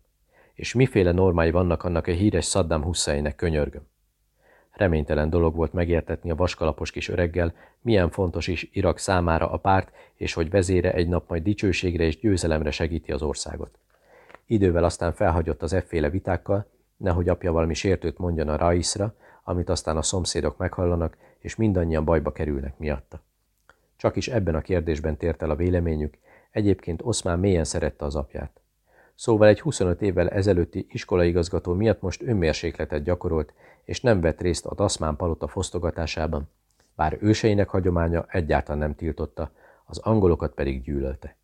És miféle normái vannak annak a híres Saddam Husseinnek, könyörgöm. Reménytelen dolog volt megértetni a vaskalapos kis öreggel, milyen fontos is Irak számára a párt, és hogy vezére egy nap majd dicsőségre és győzelemre segíti az országot. Idővel aztán felhagyott az efféle vitákkal, nehogy apja valami sértőt mondjon a Raisra, amit aztán a szomszédok meghallanak, és mindannyian bajba kerülnek miatta. Csak is ebben a kérdésben tért el a véleményük, egyébként Oszmán mélyen szerette az apját. Szóval egy 25 évvel ezelőtti iskolaigazgató miatt most önmérsékletet gyakorolt, és nem vett részt a Daszmán palota fosztogatásában, bár őseinek hagyománya egyáltalán nem tiltotta, az angolokat pedig gyűlölte.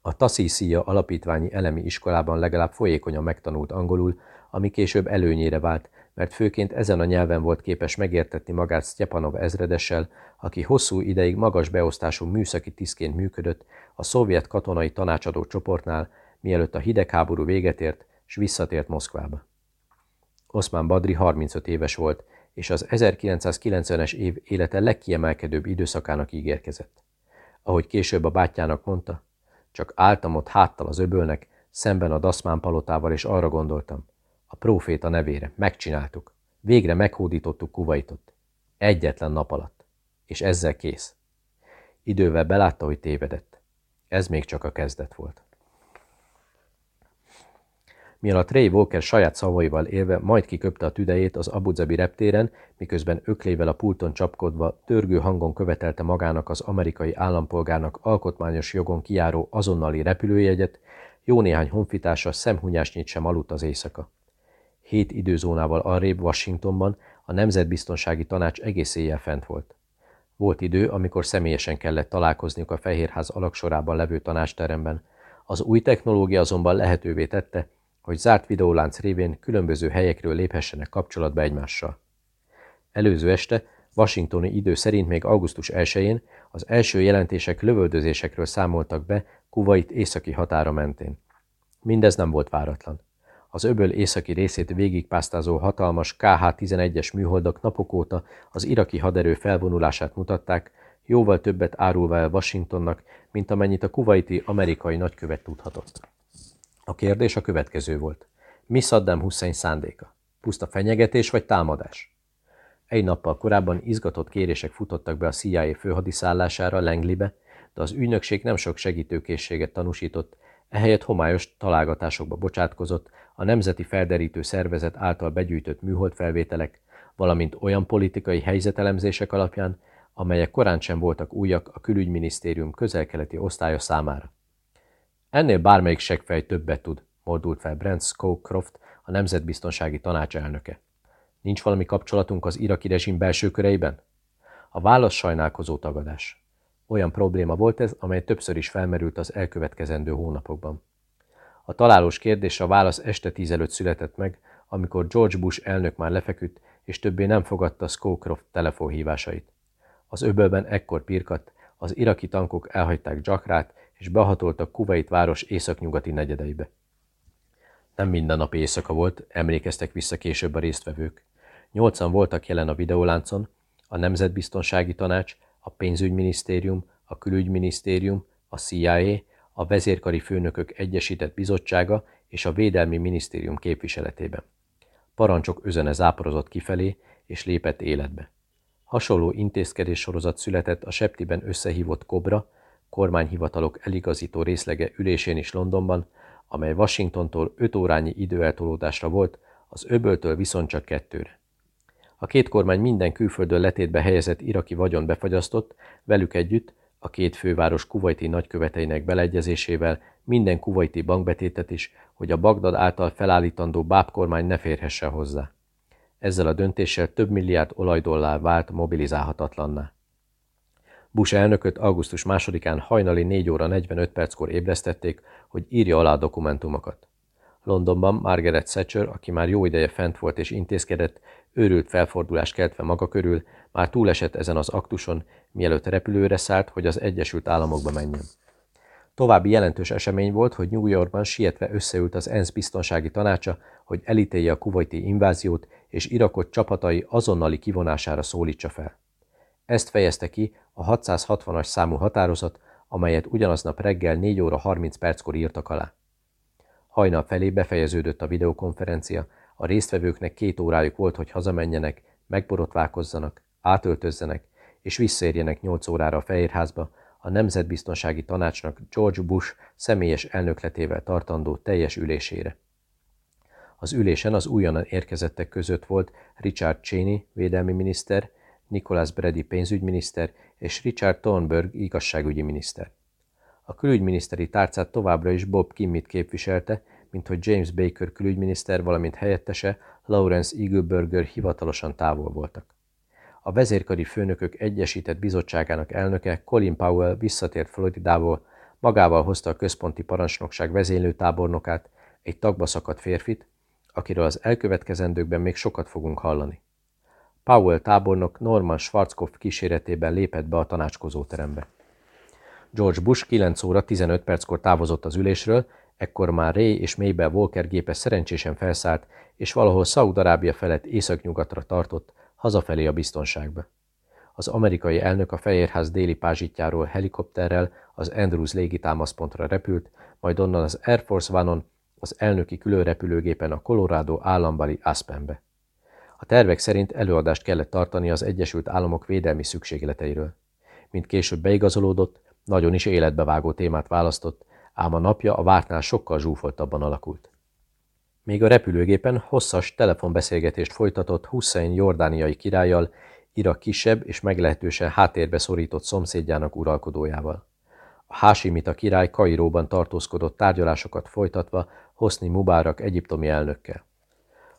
A Tassisia alapítványi elemi iskolában legalább folyékonyan megtanult angolul, ami később előnyére vált, mert főként ezen a nyelven volt képes megértetni magát Sztyepanov ezredessel, aki hosszú ideig magas beosztású műszaki tisztként működött a szovjet katonai tanácsadó csoportnál, mielőtt a hidegháború véget ért, s visszatért Moszkvába. Oszmán Badri 35 éves volt, és az 1990-es év élete legkiemelkedőbb időszakának ígérkezett. Ahogy később a bátyjának mondta, csak álltam ott háttal az öbölnek, szemben a Daszmán palotával, és arra gondoltam, a próféta nevére, megcsináltuk. Végre meghódítottuk Kuvaitot. Egyetlen nap alatt. És ezzel kész. Idővel belátta, hogy tévedett. Ez még csak a kezdet volt mielőtt Ray Walker saját szavaival élve majd kiköpte a tüdejét az Abu Dhabi reptéren, miközben öklével a pulton csapkodva törgő hangon követelte magának az amerikai állampolgárnak alkotmányos jogon kijáró azonnali repülőjegyet, jó néhány honfitársa szemhunyásnyit sem aludt az éjszaka. Hét időzónával arrébb Washingtonban a Nemzetbiztonsági Tanács egész éjjel fent volt. Volt idő, amikor személyesen kellett találkozniuk a Fehérház alaksorában levő tanácsteremben. Az új technológia azonban lehetővé tette, hogy zárt videólánc révén különböző helyekről léphessenek kapcsolatba egymással. Előző este, washingtoni idő szerint még augusztus 1-én az első jelentések lövöldözésekről számoltak be Kuwait északi határa mentén. Mindez nem volt váratlan. Az öböl északi részét végigpásztázó hatalmas KH-11-es műholdak napok óta az iraki haderő felvonulását mutatták, jóval többet árulva el Washingtonnak, mint amennyit a kuwaiti amerikai nagykövet tudhatott. A kérdés a következő volt. Mi Saddam Hussein szándéka? Puszta fenyegetés vagy támadás? Egy nappal korábban izgatott kérések futottak be a CIA főhadiszállására Langleybe, de az ügynökség nem sok segítőkészséget tanúsított, ehelyett homályos találgatásokba bocsátkozott a Nemzeti Felderítő Szervezet által begyűjtött műholdfelvételek, valamint olyan politikai helyzetelemzések alapján, amelyek korán sem voltak újak a külügyminisztérium közelkeleti osztálya számára. Ennél bármelyik segfej többet tud, mordult fel Brent Scowcroft, a Nemzetbiztonsági Tanács elnöke. Nincs valami kapcsolatunk az iraki rezsim belső köreiben? A válasz sajnálkozó tagadás. Olyan probléma volt ez, amely többször is felmerült az elkövetkezendő hónapokban. A találós kérdésre a válasz este tíz előtt született meg, amikor George Bush elnök már lefeküdt, és többé nem fogadta Scowcroft telefonhívásait. Az öbölben ekkor pirkadt, az iraki tankok elhagyták Jakrát, és behatoltak Kuwait város északnyugati negyedeibe. Nem minden nap éjszaka volt, emlékeztek vissza később a résztvevők. Nyolcan voltak jelen a videóláncon, a Nemzetbiztonsági Tanács, a Pénzügyminisztérium, a Külügyminisztérium, a CIA, a Vezérkari Főnökök Egyesített Bizottsága és a Védelmi Minisztérium képviseletében. Parancsok özene záporozott kifelé, és lépett életbe. Hasonló intézkedés sorozat született a Septiben összehívott Kobra, kormányhivatalok eligazító részlege ülésén is Londonban, amely Washingtontól 5 órányi időeltolódásra volt, az öböltől viszont csak kettőre. A két kormány minden külföldön letétbe helyezett iraki vagyon befagyasztott, velük együtt a két főváros kuvajti nagyköveteinek beleegyezésével minden kuvajti bankbetétet is, hogy a Bagdad által felállítandó bábkormány ne férhesse hozzá. Ezzel a döntéssel több milliárd olajdollár vált mobilizálhatatlanná. Bush elnököt augusztus másodikán hajnali 4 óra 45 perckor ébresztették, hogy írja alá dokumentumokat. Londonban Margaret Thatcher, aki már jó ideje fent volt és intézkedett, őrült felfordulást keltve maga körül, már túlesett ezen az aktuson, mielőtt repülőre szállt, hogy az Egyesült Államokba menjen. További jelentős esemény volt, hogy New Yorkban sietve összeült az ENSZ biztonsági tanácsa, hogy elítélje a kuvaiti inváziót, és Irakot csapatai azonnali kivonására szólítsa fel. Ezt fejezte ki a 660-as számú határozat, amelyet ugyanaznap reggel 4 óra 30 perckor írtak alá. Hajnal felé befejeződött a videokonferencia, a résztvevőknek két órájuk volt, hogy hazamenjenek, megborotválkozzanak, átöltözzenek, és visszaérjenek 8 órára a Fehérházba, a Nemzetbiztonsági Tanácsnak George Bush személyes elnökletével tartandó teljes ülésére. Az ülésen az újonnan érkezettek között volt Richard Cheney védelmi miniszter, Nicholas Brady pénzügyminiszter és Richard Thornburg igazságügyi miniszter. A külügyminiszteri tárcát továbbra is Bob Kimmit képviselte, mint hogy James Baker külügyminiszter, valamint helyettese Lawrence Eagleburger hivatalosan távol voltak. A vezérkari főnökök Egyesített Bizottságának elnöke Colin Powell visszatért Floridából, magával hozta a központi parancsnokság vezénylő tábornokát, egy tagba szakadt férfit, akiről az elkövetkezendőkben még sokat fogunk hallani. Powell tábornok Norman Schwarzkopf kíséretében lépett be a tanácskozóterembe. George Bush 9 óra 15 perckor távozott az ülésről, ekkor már Ray és Mabel Walker gépe szerencsésen felszállt, és valahol Szaúd-Arábia felett északnyugatra tartott, hazafelé a biztonságba. Az amerikai elnök a Fehérház déli pázsitjáról helikopterrel az Andrews légitámaszpontra repült, majd onnan az Air Force One-on az elnöki különrepülőgépen a Colorado állambali Aspenbe. A tervek szerint előadást kellett tartani az Egyesült Államok védelmi szükségleteiről. Mint később beigazolódott, nagyon is életbevágó témát választott, ám a napja a vártnál sokkal zsúfoltabban alakult. Még a repülőgépen hosszas telefonbeszélgetést folytatott Hussein jordániai királlyal, Irak kisebb és meglehetősen háttérbe szorított szomszédjának uralkodójával. A Hásimita király Kairóban tartózkodott tárgyalásokat folytatva Hosni Mubarak egyiptomi elnökkel.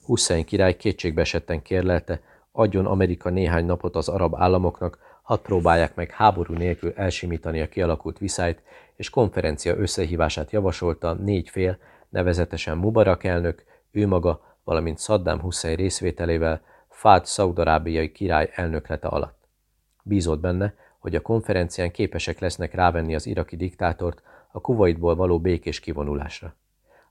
Hussein király kétségbeesetten kérlelte, adjon Amerika néhány napot az arab államoknak, hadd próbálják meg háború nélkül elsimítani a kialakult viszályt, és konferencia összehívását javasolta négy fél, nevezetesen Mubarak elnök, ő maga, valamint Saddam Hussein részvételével Fád szaudarábiai király elnöklete alatt. Bízott benne, hogy a konferencián képesek lesznek rávenni az iraki diktátort a Kuwaitból való békés kivonulásra.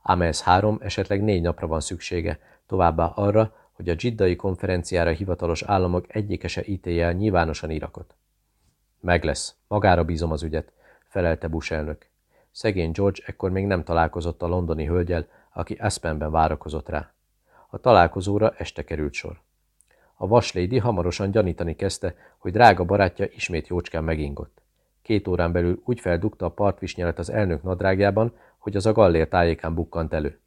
Ám ez három, esetleg négy napra van szüksége, továbbá arra, hogy a dzsiddai konferenciára hivatalos államok egyikese ítélje el nyilvánosan Irakot. Meg lesz, magára bízom az ügyet, felelte Bush elnök. Szegény George ekkor még nem találkozott a londoni hölgyel, aki Aspenben várakozott rá. A találkozóra este került sor. A vaslédi hamarosan gyanítani kezdte, hogy drága barátja ismét jócskán megingott. Két órán belül úgy feldugta a partvisnyelet az elnök nadrágjában, hogy az a gallér tájékán bukkant elő.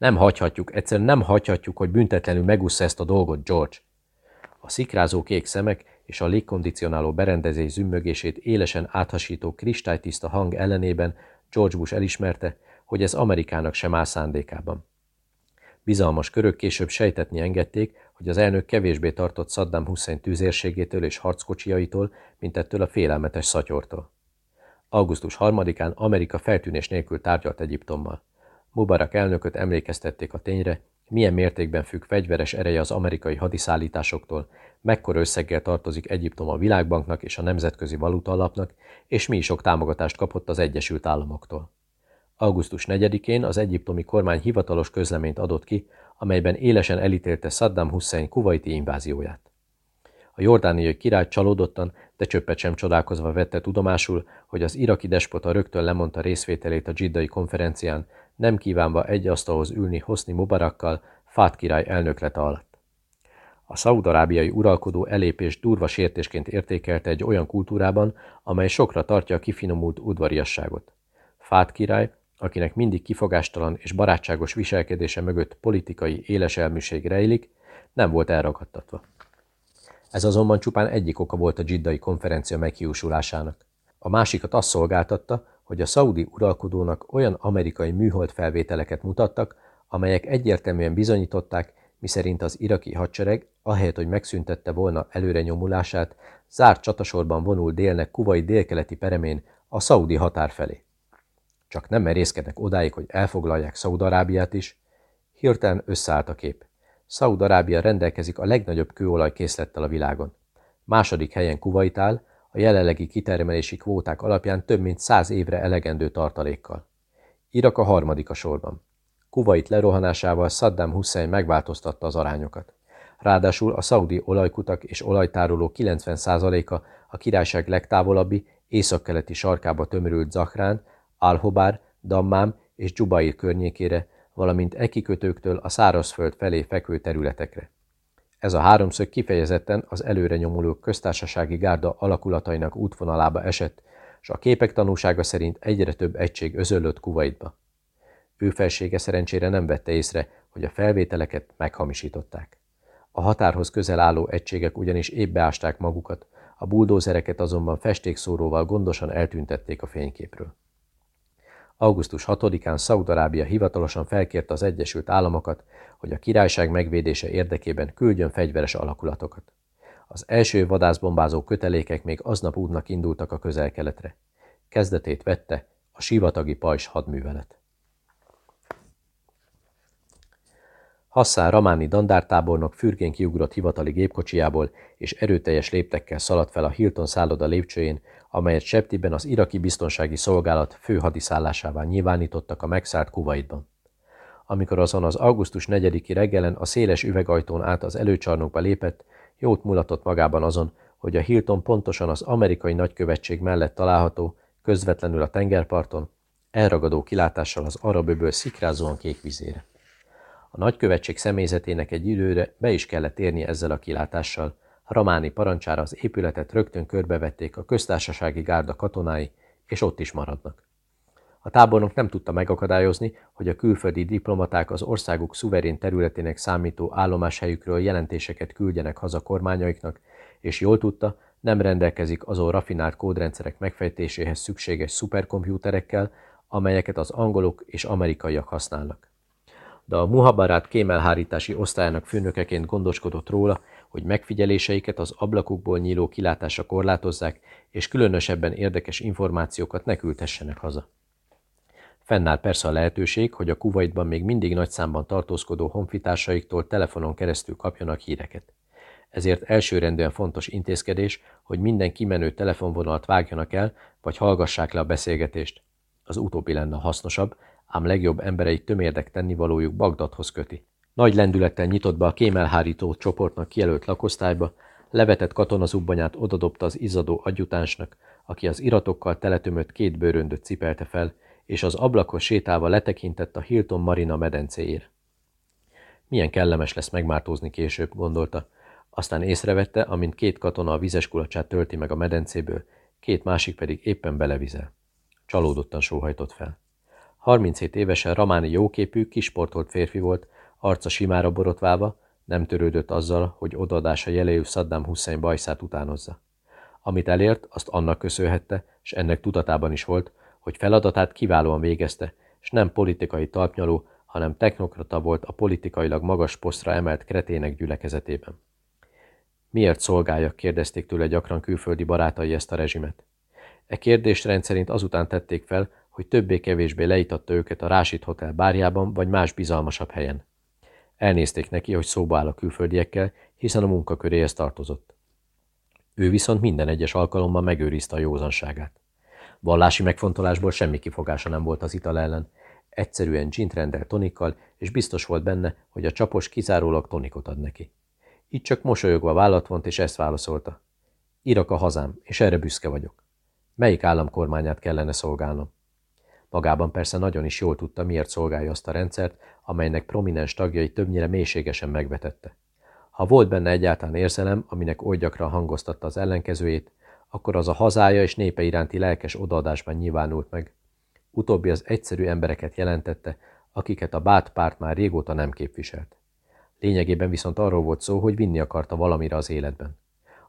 Nem hagyhatjuk, egyszerűen nem hagyhatjuk, hogy büntetlenül megúszza ezt a dolgot, George. A szikrázó kék szemek és a légkondicionáló berendezés zümmögését élesen áthasító kristálytiszta hang ellenében George Bush elismerte, hogy ez Amerikának sem áll szándékában. Bizalmas körök később sejtetni engedték, hogy az elnök kevésbé tartott Saddam Hussein tűzérségétől és harckocsiaitól, mint ettől a félelmetes szatyortól. Augusztus 3-án Amerika feltűnés nélkül tárgyalt Egyiptommal. Mubarak elnököt emlékeztették a tényre, milyen mértékben függ fegyveres ereje az amerikai hadiszállításoktól, mekkora összeggel tartozik Egyiptom a Világbanknak és a Nemzetközi Valuta Alapnak, és mi sok támogatást kapott az Egyesült Államoktól. Augusztus 4-én az egyiptomi kormány hivatalos közleményt adott ki, amelyben élesen elítélte Saddam Hussein kuvaiti invázióját. A jordániai király csalódottan, de csöppet sem csodálkozva vette tudomásul, hogy az iraki despota rögtön lemondta részvételét a dzsiddai konferencián, nem kívánva egy asztalhoz ülni Hosni Mubarakkal, Fát király elnöklete alatt. A szaudarábiai uralkodó elépés durva sértésként értékelte egy olyan kultúrában, amely sokra tartja a kifinomult udvariasságot. Fát király, akinek mindig kifogástalan és barátságos viselkedése mögött politikai éleselműség rejlik, nem volt elragadtatva. Ez azonban csupán egyik oka volt a dzsiddai konferencia meghiúsulásának. A másikat azt szolgáltatta, hogy a szaudi uralkodónak olyan amerikai műhold felvételeket mutattak, amelyek egyértelműen bizonyították, miszerint az iraki hadsereg, ahelyett, hogy megszüntette volna előre nyomulását, zárt csatasorban vonul délnek kuvai délkeleti peremén a szaudi határ felé. Csak nem merészkednek odáig, hogy elfoglalják Szaudarábiát is, hirtelen összeállt a kép. Szaúd-Arábia rendelkezik a legnagyobb kőolaj készlettel a világon. Második helyen Kuwait áll, a jelenlegi kitermelési kvóták alapján több mint száz évre elegendő tartalékkal. Irak a harmadik a sorban. Kuwait lerohanásával Saddam Hussein megváltoztatta az arányokat. Ráadásul a szaudi olajkutak és olajtároló 90%-a a királyság legtávolabbi, északkeleti sarkába tömörült Zahrán, Al-Hobár, Dammám és Dzsubair környékére, valamint e a szárazföld felé fekvő területekre. Ez a háromszög kifejezetten az előre nyomuló köztársasági gárda alakulatainak útvonalába esett, és a képek tanúsága szerint egyre több egység özöllött Kuwaitba. Ő felsége szerencsére nem vette észre, hogy a felvételeket meghamisították. A határhoz közel álló egységek ugyanis épp magukat, a buldózereket azonban festékszóróval gondosan eltüntették a fényképről. Augusztus 6-án Szaudarábia hivatalosan felkérte az Egyesült Államokat, hogy a királyság megvédése érdekében küldjön fegyveres alakulatokat. Az első vadászbombázó kötelékek még aznap útnak indultak a közel-keletre. Kezdetét vette a sivatagi pajs hadművelet. Hasszán Ramáni dandártábornok fürgén kiugrott hivatali gépkocsijából, és erőteljes léptekkel szaladt fel a Hilton szálloda lépcsőjén, amelyet Septiben az iraki biztonsági szolgálat főhadiszállásává nyilvánítottak a megszállt Kuwaitban. Amikor azon az augusztus 4-i reggelen a széles üvegajtón át az előcsarnokba lépett, jót mulatott magában azon, hogy a Hilton pontosan az amerikai nagykövetség mellett található, közvetlenül a tengerparton, elragadó kilátással az araböböl szikrázóan kék vizére. A nagykövetség személyzetének egy időre be is kellett érni ezzel a kilátással, Ramáni parancsára az épületet rögtön körbevették a köztársasági gárda katonái, és ott is maradnak. A tábornok nem tudta megakadályozni, hogy a külföldi diplomaták az országuk szuverén területének számító állomáshelyükről jelentéseket küldjenek haza kormányaiknak, és jól tudta, nem rendelkezik azon rafinált kódrendszerek megfejtéséhez szükséges szuperkompjúterekkel, amelyeket az angolok és amerikaiak használnak. De a Muhabarát kémelhárítási osztályának főnökeként gondoskodott róla, hogy megfigyeléseiket az ablakukból nyíló kilátása korlátozzák, és különösebben érdekes információkat ne küldhessenek haza. Fennáll persze a lehetőség, hogy a Kuwaitban még mindig nagy számban tartózkodó honfitársaiktól telefonon keresztül kapjanak híreket. Ezért elsőrendűen fontos intézkedés, hogy minden kimenő telefonvonalat vágjanak el, vagy hallgassák le a beszélgetést. Az utóbbi lenne hasznosabb, ám legjobb emberei tömérdek tennivalójuk Bagdadhoz köti. Nagy lendülettel nyitott be a kémelhárító csoportnak kijelölt lakosztályba, levetett katonazubbanyát odadobta az izzadó adjutánsnak, aki az iratokkal teletömött két bőröndöt cipelte fel, és az ablakos sétálva letekintett a Hilton Marina medencéjére. Milyen kellemes lesz megmártózni később, gondolta. Aztán észrevette, amint két katona a vizes kulacsát tölti meg a medencéből, két másik pedig éppen belevizel. Csalódottan sóhajtott fel. 37 évesen Ramáni jóképű, kisportolt férfi volt, arca simára borotválva, nem törődött azzal, hogy odaadása jelejű Saddam Hussein bajszát utánozza. Amit elért, azt annak köszönhette, és ennek tudatában is volt, hogy feladatát kiválóan végezte, és nem politikai talpnyaló, hanem technokrata volt a politikailag magas posztra emelt kretének gyülekezetében. Miért szolgáljak, kérdezték tőle gyakran külföldi barátai ezt a rezsimet. E kérdést rendszerint azután tették fel, hogy többé-kevésbé leítatta őket a Rásit Hotel bárjában vagy más bizalmasabb helyen. Elnézték neki, hogy szóba áll a külföldiekkel, hiszen a munkaköréhez tartozott. Ő viszont minden egyes alkalommal megőrizte a józanságát. Vallási megfontolásból semmi kifogása nem volt az ital ellen. Egyszerűen gint rendel tonikkal, és biztos volt benne, hogy a csapos kizárólag tonikot ad neki. Itt csak mosolyogva vállat vont, és ezt válaszolta. Irak a hazám, és erre büszke vagyok. Melyik állam kormányát kellene szolgálnom? Magában persze nagyon is jól tudta, miért szolgálja azt a rendszert, amelynek prominens tagjai többnyire mélységesen megvetette. Ha volt benne egyáltalán érzelem, aminek oly gyakran hangoztatta az ellenkezőjét, akkor az a hazája és népe iránti lelkes odaadásban nyilvánult meg. Utóbbi az egyszerű embereket jelentette, akiket a bát párt már régóta nem képviselt. Lényegében viszont arról volt szó, hogy vinni akarta valamire az életben.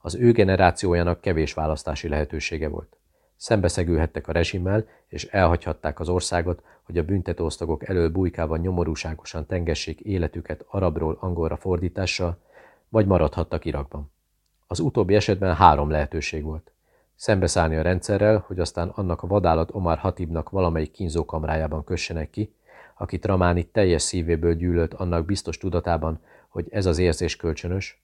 Az ő generációjának kevés választási lehetősége volt. Szembeszegülhettek a rezsimmel, és elhagyhatták az országot, hogy a büntetőosztagok elől bujkával nyomorúságosan tengessék életüket arabról angolra fordítással, vagy maradhattak Irakban. Az utóbbi esetben három lehetőség volt. Szembeszállni a rendszerrel, hogy aztán annak a vadállat Omar Hatibnak valamelyik kínzókamrájában kössenek ki, akit Ramáni teljes szívéből gyűlölt annak biztos tudatában, hogy ez az érzés kölcsönös,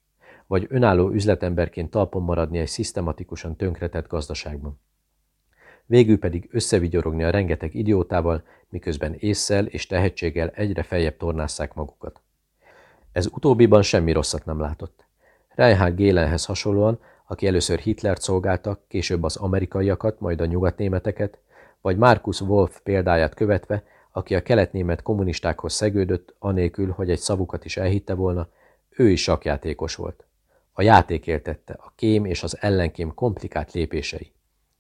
vagy önálló üzletemberként talpon maradni egy szisztematikusan tönkretett gazdaságban. Végül pedig összevigyorogni a rengeteg idiótával, miközben észszel és tehetséggel egyre feljebb tornásszák magukat. Ez utóbbiban semmi rosszat nem látott. Reinhard Gélenhez hasonlóan, aki először Hitlert szolgálta, később az amerikaiakat, majd a nyugatnémeteket, vagy Markus Wolf példáját követve, aki a keletnémet kommunistákhoz szegődött, anélkül, hogy egy szavukat is elhitte volna, ő is sakjátékos volt. A játék éltette, a kém és az ellenkém komplikált lépései.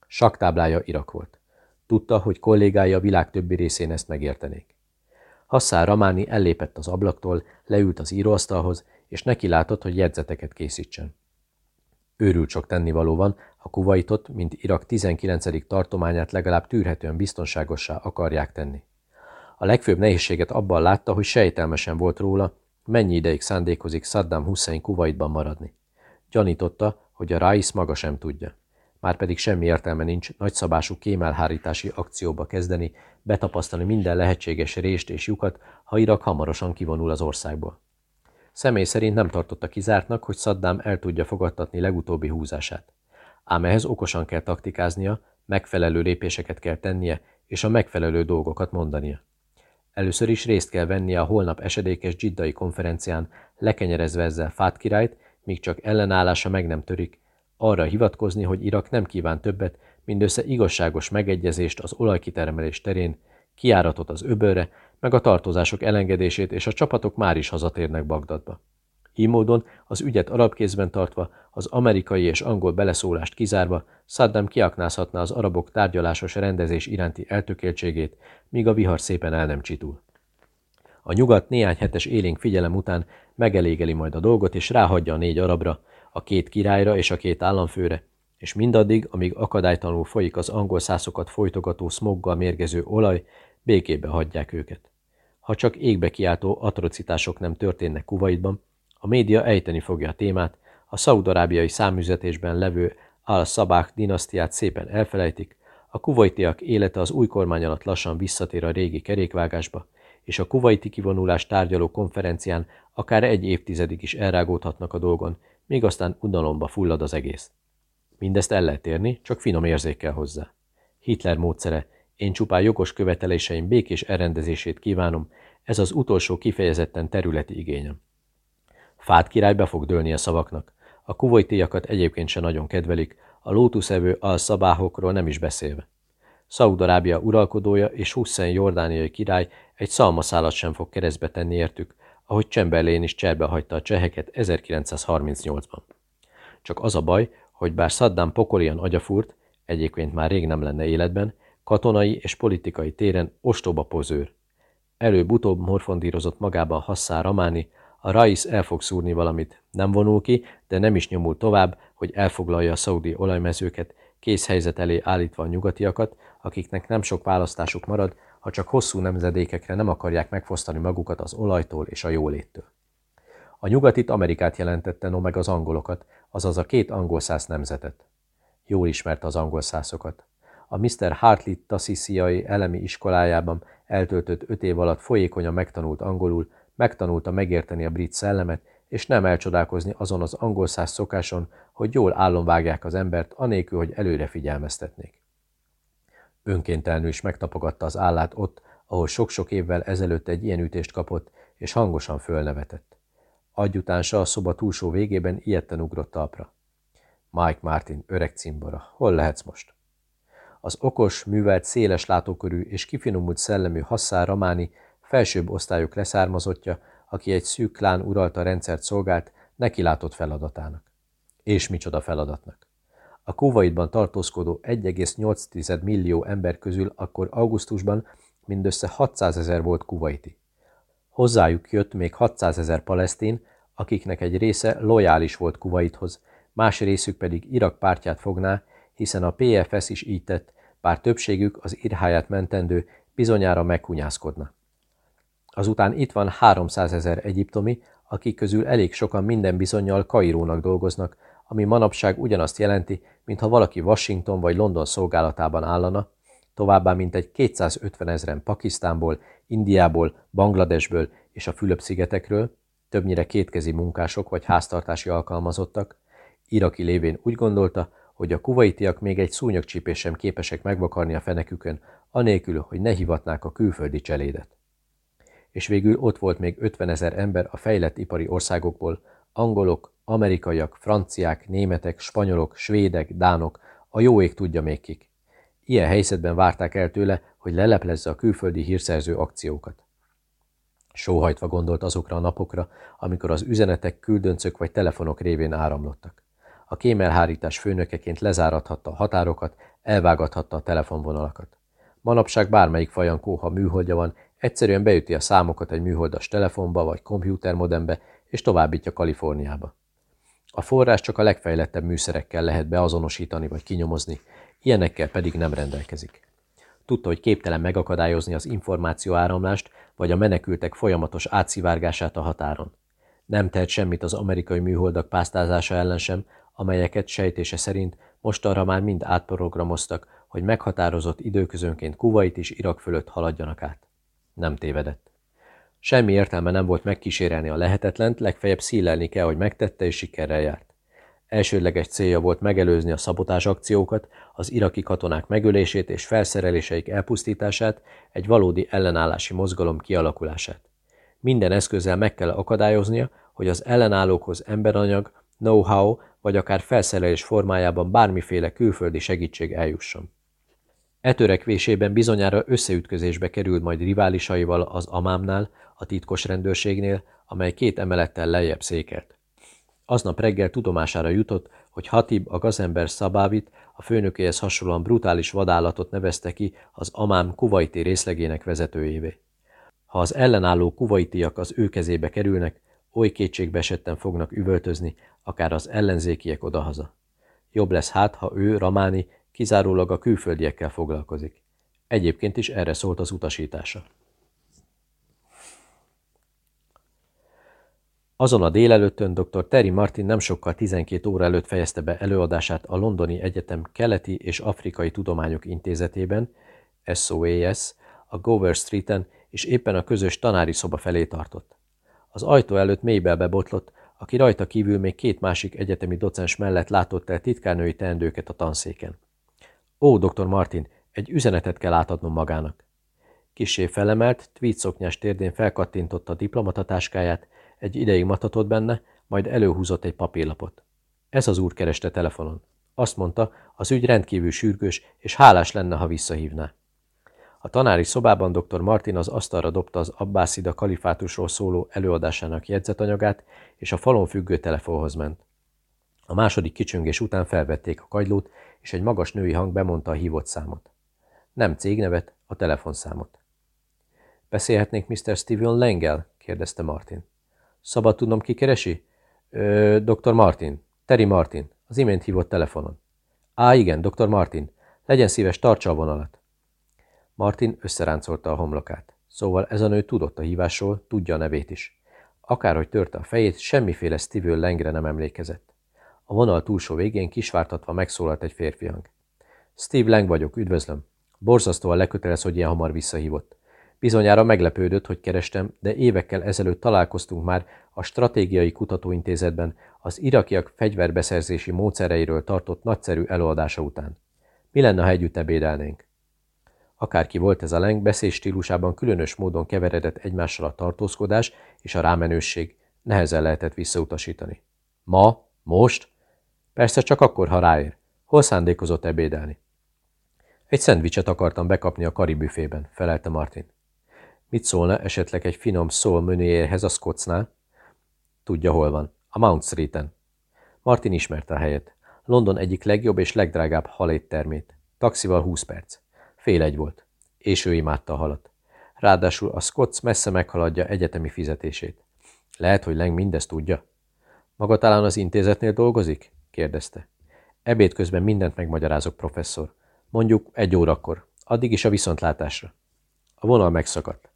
Saktáblája Irak volt. Tudta, hogy kollégái a világ többi részén ezt megértenék. Hassán Ramáni ellépett az ablaktól, leült az íróasztalhoz, és neki látott, hogy jegyzeteket készítsen. Őrült sok tennivaló van, ha Kuwaitot, mint Irak 19. tartományát legalább tűrhetően biztonságossá akarják tenni. A legfőbb nehézséget abban látta, hogy sejtelmesen volt róla, mennyi ideig szándékozik Saddam Hussein Kuwaitban maradni. Gyanította, hogy a Rais maga sem tudja. Márpedig semmi értelme nincs nagyszabású kémelhárítási akcióba kezdeni, betapasztani minden lehetséges rést és lyukat, ha Irak hamarosan kivonul az országból. Személy szerint nem tartotta kizártnak, hogy Saddam el tudja fogadtatni legutóbbi húzását. Ám ehhez okosan kell taktikáznia, megfelelő lépéseket kell tennie, és a megfelelő dolgokat mondania. Először is részt kell vennie a holnap esedékes dzsiddai konferencián, lekenyerezve ezzel Fát királyt, míg csak ellenállása meg nem törik, arra hivatkozni, hogy Irak nem kíván többet, mindössze igazságos megegyezést az olajkitermelés terén, kiáratot az öbölre, meg a tartozások elengedését, és a csapatok már is hazatérnek Bagdadba. Így módon az ügyet arab kézben tartva, az amerikai és angol beleszólást kizárva, Saddam kiaknázhatná az arabok tárgyalásos rendezés iránti eltökéltségét, míg a vihar szépen el nem csitul. A nyugat néhány hetes élénk figyelem után megelégeli majd a dolgot, és ráhagyja a négy arabra, a két királyra és a két államfőre, és mindaddig, amíg akadálytalanul folyik az angol szászokat folytogató smoggal mérgező olaj, békébe hagyják őket. Ha csak égbe kiáltó atrocitások nem történnek Kuwaitban, a média ejteni fogja a témát, a szaudarábiai számüzetésben levő al-Szabák dinasztiát szépen elfelejtik, a kuvaitiak élete az új kormány alatt lassan visszatér a régi kerékvágásba, és a kuvaiti kivonulás tárgyaló konferencián akár egy évtizedig is elrágódhatnak a dolgon, míg aztán udalomba fullad az egész. Mindezt el lehet érni, csak finom érzékkel hozzá. Hitler módszere, én csupán jogos követeléseim békés elrendezését kívánom, ez az utolsó kifejezetten területi igényem. Fát király be fog dőlni a szavaknak. A kuvoitiakat egyébként se nagyon kedvelik, a lótuszevő al-szabáhokról nem is beszélve. Szaudarábia uralkodója és Hussein jordániai király egy szalmaszálat sem fog keresztbe tenni értük, ahogy Chamberlain is cserbe hagyta a cseheket 1938-ban. Csak az a baj, hogy bár Saddam pokolian agyafúrt, egyébként már rég nem lenne életben, katonai és politikai téren ostoba pozőr. Előbb-utóbb morfondírozott magában Hassá Ramáni, a Rais el fog szúrni valamit. Nem vonul ki, de nem is nyomul tovább, hogy elfoglalja a szaudi olajmezőket, kész helyzet elé állítva a nyugatiakat, akiknek nem sok választásuk marad, ha csak hosszú nemzedékekre nem akarják megfosztani magukat az olajtól és a jóléttől. A nyugatit Amerikát jelentette, no meg az angolokat, azaz a két angol száz nemzetet. Jól ismerte az angol szászokat. a Mr. Hartley Tassisiai elemi iskolájában eltöltött öt év alatt folyékonyan megtanult angolul, megtanulta megérteni a brit szellemet, és nem elcsodálkozni azon az angol száz szokáson, hogy jól állomvágják az embert, anélkül, hogy előre figyelmeztetnék. Önkéntelenül is megtapogatta az állát ott, ahol sok-sok évvel ezelőtt egy ilyen ütést kapott, és hangosan fölnevetett. Agyutánsa a szoba túlsó végében ilyetten ugrott talpra. Mike Martin, öreg cimbora, hol lehetsz most? Az okos, művelt, széles látókörű és kifinomult szellemű Hassán Ramáni felsőbb osztályok leszármazottja, aki egy szűk klán uralta rendszert szolgált, neki látott feladatának. És micsoda feladatnak. A Kuwaitban tartózkodó 1,8 millió ember közül akkor augusztusban mindössze 600 ezer volt kuwaiti. Hozzájuk jött még 600 ezer palesztin, akiknek egy része lojális volt Kuwaithoz, más részük pedig Irak pártját fogná, hiszen a PFS is így tett, bár többségük az irháját mentendő bizonyára megkunyászkodna. Azután itt van 300 ezer egyiptomi, akik közül elég sokan minden bizonyal Kairónak dolgoznak, ami manapság ugyanazt jelenti, mintha valaki Washington vagy London szolgálatában állana, továbbá mintegy 250 ezeren Pakisztánból, Indiából, Bangladesből és a Fülöp-szigetekről, többnyire kétkezi munkások vagy háztartási alkalmazottak, iraki lévén úgy gondolta, hogy a kuvaitiak még egy szúnyogcsípés sem képesek megvakarni a fenekükön, anélkül, hogy ne hivatnák a külföldi cselédet. És végül ott volt még 50 ezer ember a fejlett ipari országokból, angolok, amerikaiak, franciák, németek, spanyolok, svédek, dánok, a jó ég tudja még kik. Ilyen helyzetben várták el tőle, hogy leleplezze a külföldi hírszerző akciókat. Sóhajtva gondolt azokra a napokra, amikor az üzenetek küldöncök vagy telefonok révén áramlottak. A kémelhárítás főnökeként lezárathatta a határokat, elvágathatta a telefonvonalakat. Manapság bármelyik fajankó, ha műholdja van, egyszerűen beüti a számokat egy műholdas telefonba vagy kompjútermodembe, és továbbítja Kaliforniába. A forrás csak a legfejlettebb műszerekkel lehet beazonosítani vagy kinyomozni, ilyenekkel pedig nem rendelkezik. Tudta, hogy képtelen megakadályozni az információ áramlást, vagy a menekültek folyamatos átszivárgását a határon. Nem tehet semmit az amerikai műholdak pásztázása ellen sem, amelyeket sejtése szerint most arra már mind átprogramoztak, hogy meghatározott időközönként Kuwait és Irak fölött haladjanak át. Nem tévedett. Semmi értelme nem volt megkísérelni a lehetetlent, legfeljebb szílelni kell, hogy megtette és sikerrel járt. Elsődleges célja volt megelőzni a szabotás akciókat, az iraki katonák megölését és felszereléseik elpusztítását, egy valódi ellenállási mozgalom kialakulását. Minden eszközzel meg kell akadályoznia, hogy az ellenállókhoz emberanyag, know-how vagy akár felszerelés formájában bármiféle külföldi segítség eljusson. E törekvésében bizonyára összeütközésbe került majd riválisaival az Amámnál, a titkos rendőrségnél, amely két emelettel lejjebb székelt. Aznap reggel tudomására jutott, hogy Hatib a gazember Szabávit a főnökéhez hasonlóan brutális vadállatot nevezte ki az Amám kuvaiti részlegének vezetőjévé. Ha az ellenálló kuvaitiak az ő kezébe kerülnek, oly kétségbe esetten fognak üvöltözni, akár az ellenzékiek odahaza. Jobb lesz hát, ha ő, Ramáni, kizárólag a külföldiekkel foglalkozik. Egyébként is erre szólt az utasítása. Azon a délelőttön dr. Terry Martin nem sokkal 12 óra előtt fejezte be előadását a Londoni Egyetem Keleti és Afrikai Tudományok Intézetében, SOAS, a Gower Streeten, és éppen a közös tanári szoba felé tartott. Az ajtó előtt mélybelbe botlott, aki rajta kívül még két másik egyetemi docens mellett látott el titkárnői teendőket a tanszéken. Ó, dr. Martin, egy üzenetet kell átadnom magának. Kissé felemelt, tweed szoknyás térdén felkattintotta a diplomatatáskáját, egy ideig matatott benne, majd előhúzott egy papírlapot. Ez az úr kereste telefonon. Azt mondta, az ügy rendkívül sürgős, és hálás lenne, ha visszahívná. A tanári szobában dr. Martin az asztalra dobta az Abbászida kalifátusról szóló előadásának jegyzetanyagát, és a falon függő telefonhoz ment. A második kicsöngés után felvették a kagylót, és egy magas női hang bemondta a hívott számot. Nem cégnevet, a telefonszámot. Beszélhetnék Mr. Steven Lengel? kérdezte Martin. Szabad tudnom, ki keresi? Ö, dr. Martin. Terry Martin. Az imént hívott telefonon. Á, igen, dr. Martin. Legyen szíves, tartsa a vonalat. Martin összeráncolta a homlokát. Szóval ez a nő tudott a hívásról, tudja a nevét is. Akárhogy törte a fejét, semmiféle Steve Lengre nem emlékezett. A vonal túlsó végén kisvártatva megszólalt egy férfi hang. Steve Lang vagyok, üdvözlöm. Borzasztóan lekötelez, hogy ilyen hamar visszahívott. Bizonyára meglepődött, hogy kerestem, de évekkel ezelőtt találkoztunk már a Stratégiai Kutatóintézetben az irakiak fegyverbeszerzési módszereiről tartott nagyszerű előadása után. Mi lenne, ha együtt ebédelnénk? Akárki volt ez a leng, beszél stílusában különös módon keveredett egymással a tartózkodás és a rámenősség, nehezen lehetett visszautasítani. Ma? Most? Persze csak akkor, ha ráér. Hol szándékozott ebédelni? Egy szendvicset akartam bekapni a karibüfében, felelte Martin. Mit szólna esetleg egy finom szól menüjéhez a Scottsnál? Tudja, hol van. A Mount Street-en. Martin ismerte a helyet. London egyik legjobb és legdrágább haléttermét. Taxival 20 perc. Fél egy volt. És ő imádta a halat. Ráadásul a Scotts messze meghaladja egyetemi fizetését. Lehet, hogy Leng mindezt tudja. Maga talán az intézetnél dolgozik? kérdezte. Ebéd közben mindent megmagyarázok, professzor. Mondjuk egy órakor. Addig is a viszontlátásra. A vonal megszakadt.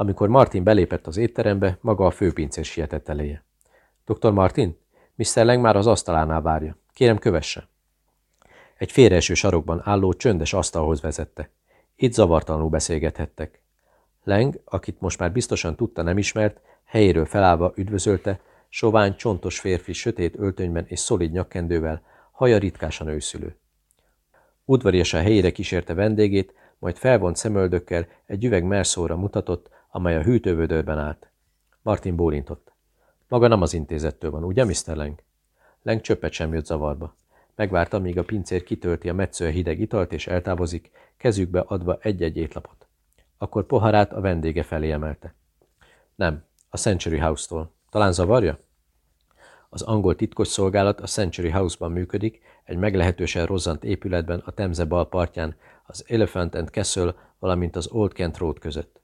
Amikor Martin belépett az étterembe, maga a főpincér sietett eléje. Dr. Martin? Mr. Leng már az asztalánál várja. Kérem, kövesse. Egy félreeső sarokban álló csöndes asztalhoz vezette. Itt zavartalanul beszélgethettek. Leng, akit most már biztosan tudta nem ismert, helyéről felállva üdvözölte, sovány, csontos férfi sötét öltönyben és szolid nyakkendővel, haja ritkásan őszülő. Udvariasan helyére kísérte vendégét, majd felvont szemöldökkel egy üveg merszóra mutatott, amely a hűtővödörben állt. Martin bólintott. Maga nem az intézettől van, ugye, Mr. Leng? Leng csöppet sem jött zavarba. Megvárta, míg a pincér kitölti a metszője hideg italt és eltávozik, kezükbe adva egy-egy étlapot. Akkor poharát a vendége felé emelte. Nem, a Century House-tól. Talán zavarja? Az angol titkos szolgálat a Century House-ban működik, egy meglehetősen rozzant épületben a Temze bal partján, az Elephant and Castle, valamint az Old Kent Road között.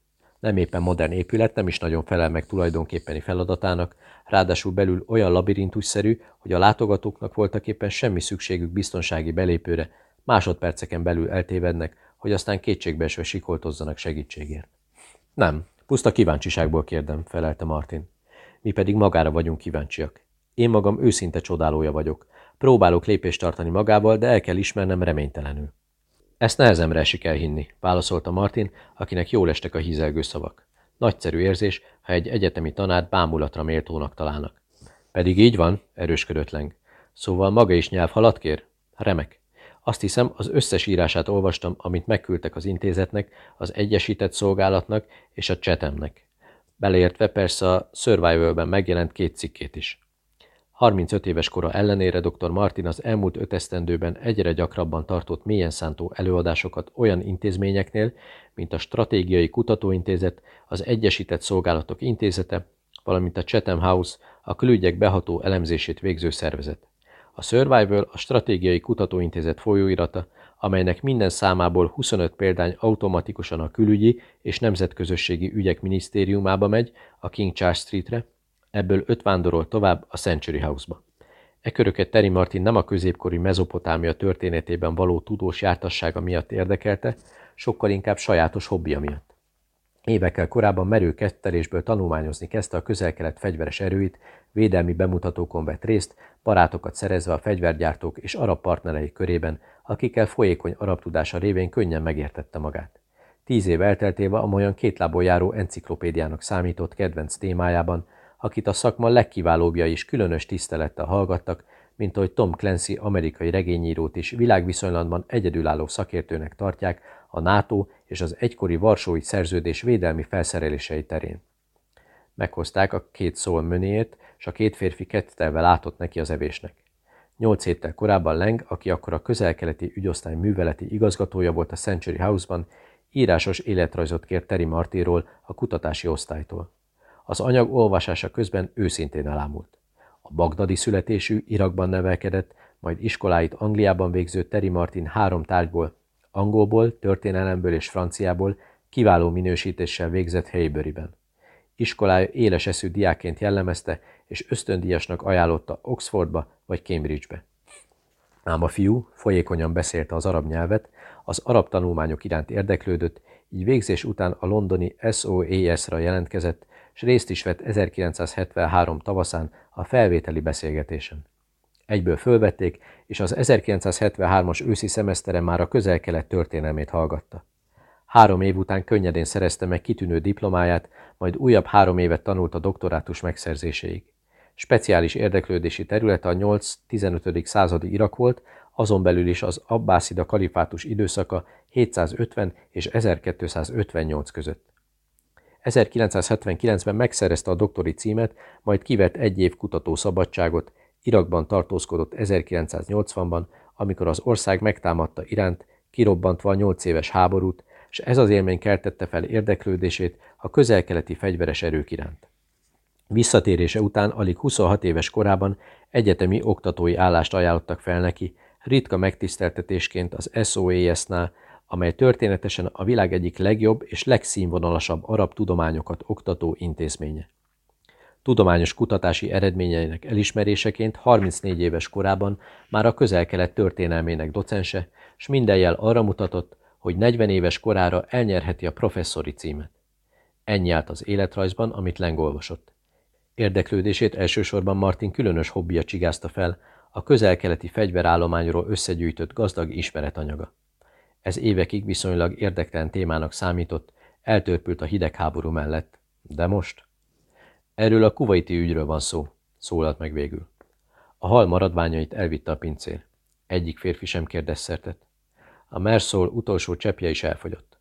Nem éppen modern épület, nem is nagyon felel meg tulajdonképpeni feladatának, ráadásul belül olyan labirintusszerű, hogy a látogatóknak voltak éppen semmi szükségük biztonsági belépőre, másodperceken belül eltévednek, hogy aztán kétségbeesve sikoltozzanak segítségért. Nem, puszta kíváncsiságból kérdem, felelte Martin. Mi pedig magára vagyunk kíváncsiak. Én magam őszinte csodálója vagyok. Próbálok lépést tartani magával, de el kell ismernem reménytelenül. Ezt nehezemre esik elhinni, válaszolta Martin, akinek jól estek a hízelgő szavak. Nagyszerű érzés, ha egy egyetemi tanár bámulatra méltónak találnak. Pedig így van, erősködött Leng. Szóval maga is nyelvhalat kér? Remek. Azt hiszem, az összes írását olvastam, amit megküldtek az intézetnek, az Egyesített Szolgálatnak és a Csetemnek. Beleértve persze a Survival-ben megjelent két cikkét is. 35 éves kora ellenére dr. Martin az elmúlt öt esztendőben egyre gyakrabban tartott mélyen szántó előadásokat olyan intézményeknél, mint a Stratégiai Kutatóintézet, az Egyesített Szolgálatok Intézete, valamint a Chatham House, a külügyek beható elemzését végző szervezet. A Survival a Stratégiai Kutatóintézet folyóirata, amelynek minden számából 25 példány automatikusan a külügyi és nemzetközösségi ügyek minisztériumába megy, a King Charles Streetre, ebből öt vándorol tovább a Century House-ba. E köröket Terry Martin nem a középkori mezopotámia történetében való tudós jártassága miatt érdekelte, sokkal inkább sajátos hobbija miatt. Évekkel korábban merő kettelésből tanulmányozni kezdte a közel-kelet fegyveres erőit, védelmi bemutatókon vett részt, barátokat szerezve a fegyvergyártók és arab partnerei körében, akikkel folyékony arab tudása révén könnyen megértette magát. Tíz év elteltével amolyan kétlából járó enciklopédiának számított kedvenc témájában, akit a szakma legkiválóbbja is különös tisztelettel hallgattak, mint ahogy Tom Clancy amerikai regényírót is világviszonylatban egyedülálló szakértőnek tartják a NATO és az egykori Varsói Szerződés védelmi felszerelései terén. Meghozták a két szól mönét, és a két férfi kettelve látott neki az evésnek. Nyolc héttel korábban Leng, aki akkor a közelkeleti ügyosztály műveleti igazgatója volt a Century House-ban, írásos életrajzot kért Terry Martiról a kutatási osztálytól. Az anyag olvasása közben őszintén elámult. A bagdadi születésű, Irakban nevelkedett, majd iskoláit Angliában végző Terry Martin három tárgyból, angolból, történelemből és franciából kiváló minősítéssel végzett Hayburyben. Iskolája éles eszű diákként jellemezte, és ösztöndíjasnak ajánlotta Oxfordba vagy Cambridgebe. Ám a fiú folyékonyan beszélte az arab nyelvet, az arab tanulmányok iránt érdeklődött, így végzés után a londoni SOAS-ra jelentkezett, és részt is vett 1973 tavaszán a felvételi beszélgetésen. Egyből fölvették, és az 1973-as őszi szemeszteren már a közel-kelet történelmét hallgatta. Három év után könnyedén szerezte meg kitűnő diplomáját, majd újabb három évet tanult a doktorátus megszerzéséig. Speciális érdeklődési területe a 8-15. századi Irak volt, azon belül is az Abbászida kalifátus időszaka 750 és 1258 között. 1979-ben megszerezte a doktori címet, majd kivett egy év kutató szabadságot, Irakban tartózkodott 1980-ban, amikor az ország megtámadta Iránt, kirobbantva a nyolc éves háborút, és ez az élmény keltette fel érdeklődését a közelkeleti fegyveres erők iránt. Visszatérése után alig 26 éves korában egyetemi oktatói állást ajánlottak fel neki, ritka megtiszteltetésként az SOAS-nál, amely történetesen a világ egyik legjobb és legszínvonalasabb arab tudományokat oktató intézménye. Tudományos kutatási eredményeinek elismeréseként 34 éves korában már a közel-kelet történelmének docense, s minden jel arra mutatott, hogy 40 éves korára elnyerheti a professzori címet. Ennyi állt az életrajzban, amit Leng. Érdeklődését elsősorban Martin különös hobbija csigázta fel, a közel-keleti fegyverállományról összegyűjtött gazdag ismeretanyaga. Ez évekig viszonylag érdektelen témának számított, eltörpült a hidegháború mellett. De most? Erről a kuvaiti ügyről van szó, szólalt meg végül. A hal maradványait elvitte a pincér. Egyik férfi sem kérdezszertett. A Merszól utolsó cseppje is elfogyott.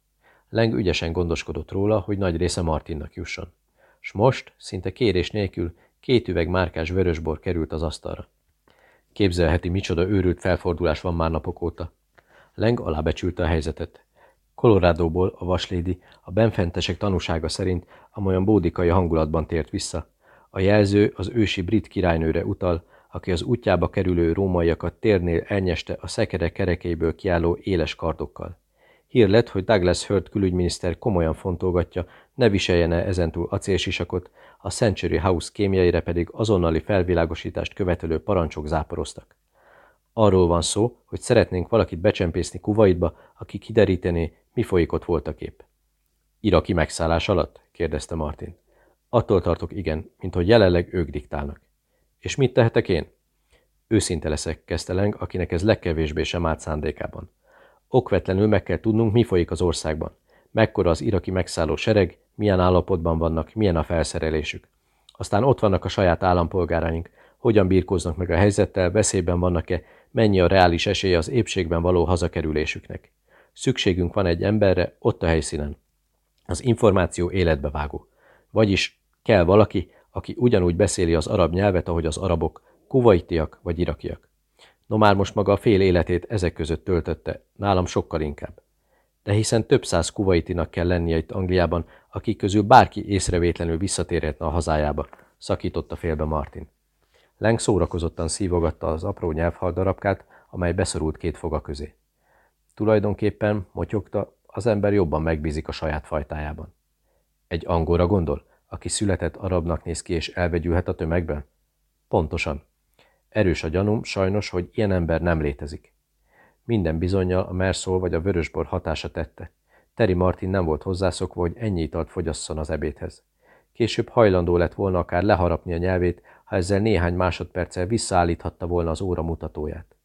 Leng ügyesen gondoskodott róla, hogy nagy része Martinnak jusson. S most, szinte kérés nélkül, két üveg márkás vörösbor került az asztalra. Képzelheti, micsoda őrült felfordulás van már napok óta. Leng alábecsülte a helyzetet. Colorádóból a vaslédi a benfentesek tanúsága szerint amolyan bódikai hangulatban tért vissza. A jelző az ősi brit királynőre utal, aki az útjába kerülő rómaiakat térnél elnyeste a szekere kerekeiből kiálló éles kardokkal. Hír lett, hogy Douglas Hurt külügyminiszter komolyan fontolgatja, ne viseljene ezentúl acélsisakot, a Century House kémjeire pedig azonnali felvilágosítást követelő parancsok záporoztak. Arról van szó, hogy szeretnénk valakit becsempészni Kuwaitba, aki kiderítené, mi folyik ott voltak épp. Iraki megszállás alatt? kérdezte Martin. Attól tartok, igen, mint hogy jelenleg ők diktálnak. És mit tehetek én? Őszinte leszek, kezdte Leng, akinek ez legkevésbé sem állt szándékában. Okvetlenül meg kell tudnunk, mi folyik az országban. Mekkora az iraki megszálló sereg, milyen állapotban vannak, milyen a felszerelésük. Aztán ott vannak a saját állampolgáraink, hogyan birkóznak meg a helyzettel, veszélyben vannak-e, mennyi a reális esélye az épségben való hazakerülésüknek. Szükségünk van egy emberre ott a helyszínen. Az információ életbevágó. Vagyis kell valaki, aki ugyanúgy beszéli az arab nyelvet, ahogy az arabok, kuvaitiak vagy irakiak. No már most maga a fél életét ezek között töltötte, nálam sokkal inkább. De hiszen több száz kuvaitinak kell lennie itt Angliában, akik közül bárki észrevétlenül visszatérhetne a hazájába, szakította félbe Martin. Leng szórakozottan szívogatta az apró nyelvhal darabkát, amely beszorult két foga közé. Tulajdonképpen, motyogta, az ember jobban megbízik a saját fajtájában. Egy angolra gondol, aki született arabnak néz ki és elvegyülhet a tömegben? Pontosan. Erős a gyanúm, sajnos, hogy ilyen ember nem létezik. Minden bizonyal a merszól vagy a vörösbor hatása tette. Terry Martin nem volt hozzászokva, hogy ennyi italt fogyasszon az ebédhez. Később hajlandó lett volna akár leharapni a nyelvét, ha ezzel néhány másodperccel visszaállíthatta volna az óra mutatóját.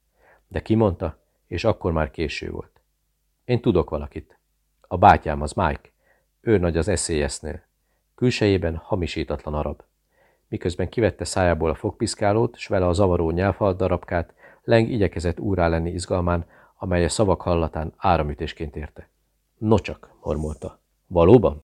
De kimondta, és akkor már késő volt. Én tudok valakit. A bátyám az Mike. Ő nagy az eszélyesznél. Külsejében hamisítatlan arab. Miközben kivette szájából a fogpiszkálót, s vele a zavaró nyelvhal darabkát, Leng igyekezett úrá lenni izgalmán, amely a szavak hallatán áramütésként érte. Nocsak, mormolta. Valóban?